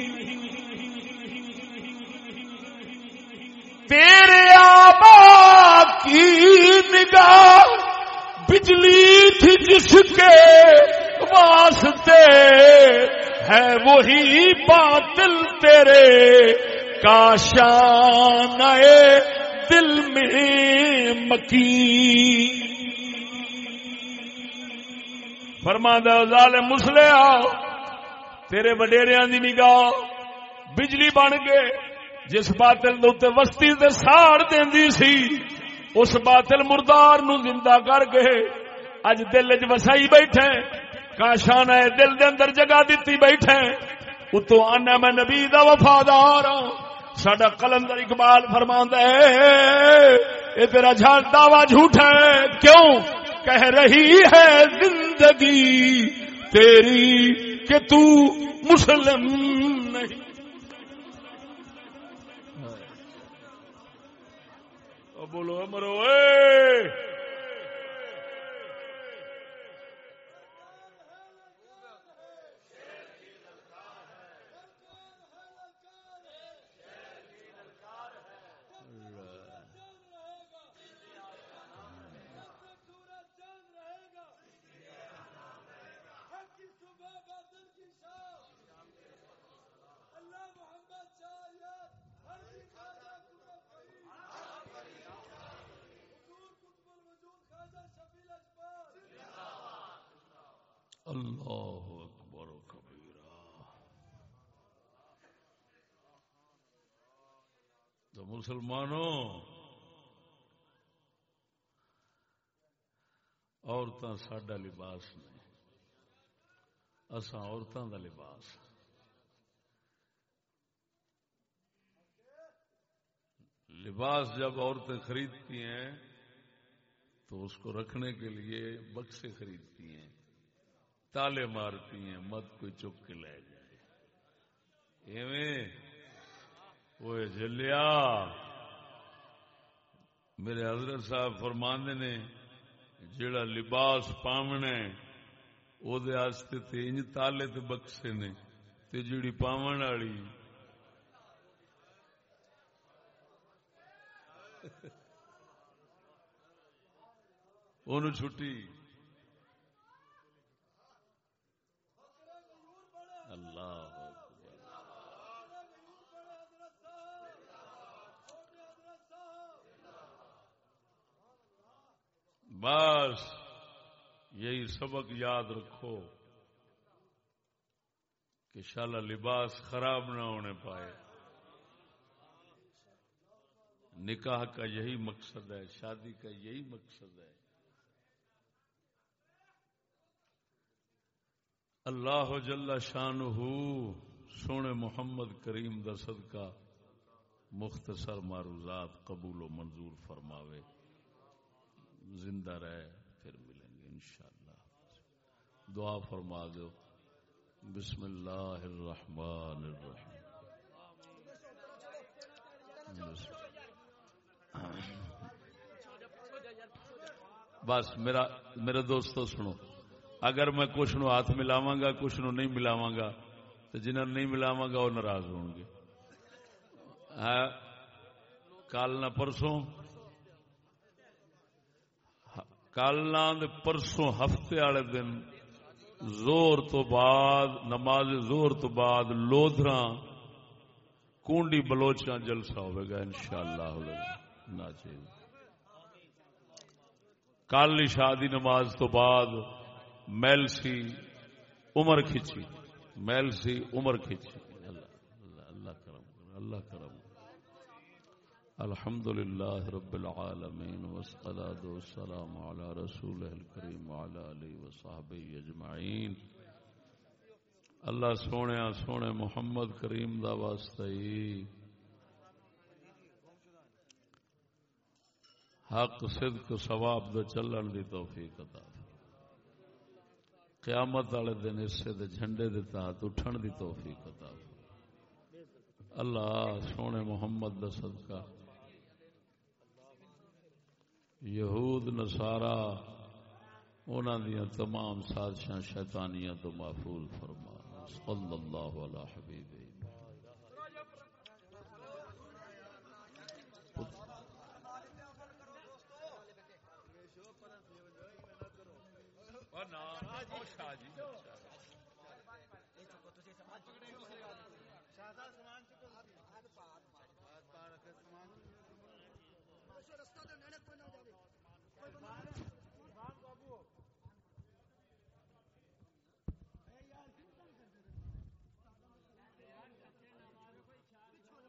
تیرے آبا کی نگاہ بجلی تھی جس کے واسطے ہے وہی باطل تیرے کاشان دل میں مکی فرما دال مسلے تیرے وڈیریا دی نگاہ بجلی بن کے جس باطل دے وسطی سے ساڑ دینی سی، اس باطل مردار نو زندہ کر کے اج دل چ وسائی بیٹھے۔ کاشان دل دے اندر جگہ دیتی بیٹھے اتو آنا میں نبی دا وفادار ہوں سڈا کلندر اقبال فرما ہے یہ تیرا جھال دعوی جھوٹ ہے۔ کیوں؟ کہہ رہی ہے زندگی تیری کہ تو مسلم نہیں۔ بولو مرو اے۔ اللہ اکبر و کبیرا تو مسلمانوں عورتیں ساڈا لباس نے اساں عورتوں کا لباس۔ لباس جب عورتیں خریدتی ہیں، تو اس کو رکھنے کے لیے بکسے خریدتی ہیں۔ تالے مارتی ہیں، مت کوئی چک کے لے جائے۔ ایویں؟ وہ جلیا میرے حضرت صاحب فرماندے نے جڑا لباس پاونا وہ انج تالے تے بکسے نے، تے جڑی پاون والی چھٹی اللہ بس یہی سبق یاد رکھو کہ شالا لباس خراب نہ ہونے پائے۔ نکاح کا یہی مقصد ہے، شادی کا یہی مقصد ہے۔ اللہ جل شان سونے محمد کریم دا صدقہ مختصر معروضات قبول و منظور فرماوے۔ زندہ رہے، پھر ملیں گے انشاءاللہ۔ دعا فرما دو بسم اللہ الرحمن الرحیم۔ بس میرا، میرے دوستو سنو، اگر میں کچھ نو ہاتھ ملاوا گا، کچھ نو نہیں ملاوا گا، تو جنہوں نہیں ملاوا گا، وہ ناراض ہو گے ہاں، کل نہ پرسوں کل پرسوں ہفتے والے دن زور تو بعد، نماز زور تو بعد لودرا کونڈی بلوچا جلسہ ہوئے ان شاء اللہ کل شادی نماز تو بعد میل سی عمر کھچی، میل سی عمر کھچی۔ اللہ کرم اللہ کرم۔ الحمد لله رب العالمين والصلاة والسلام على رسوله الكريم وعلى آله وصحبه أجمعين اللہ سونے سونے محمد کریم دا واسطہ حق، صدق، ثواب دا چلن دی توفیق عطا قیامت والے دن اسے دے جھنڈے دے تحت اٹھن دی توفیق عطا اللہ سونے محمد دا صدقہ۔ یہود نسارا انہوں دیا تمام سازشاں شیطانیاں تو محفوظ فرما صلی اللہ علیہ حبیب Oh, no. Oh,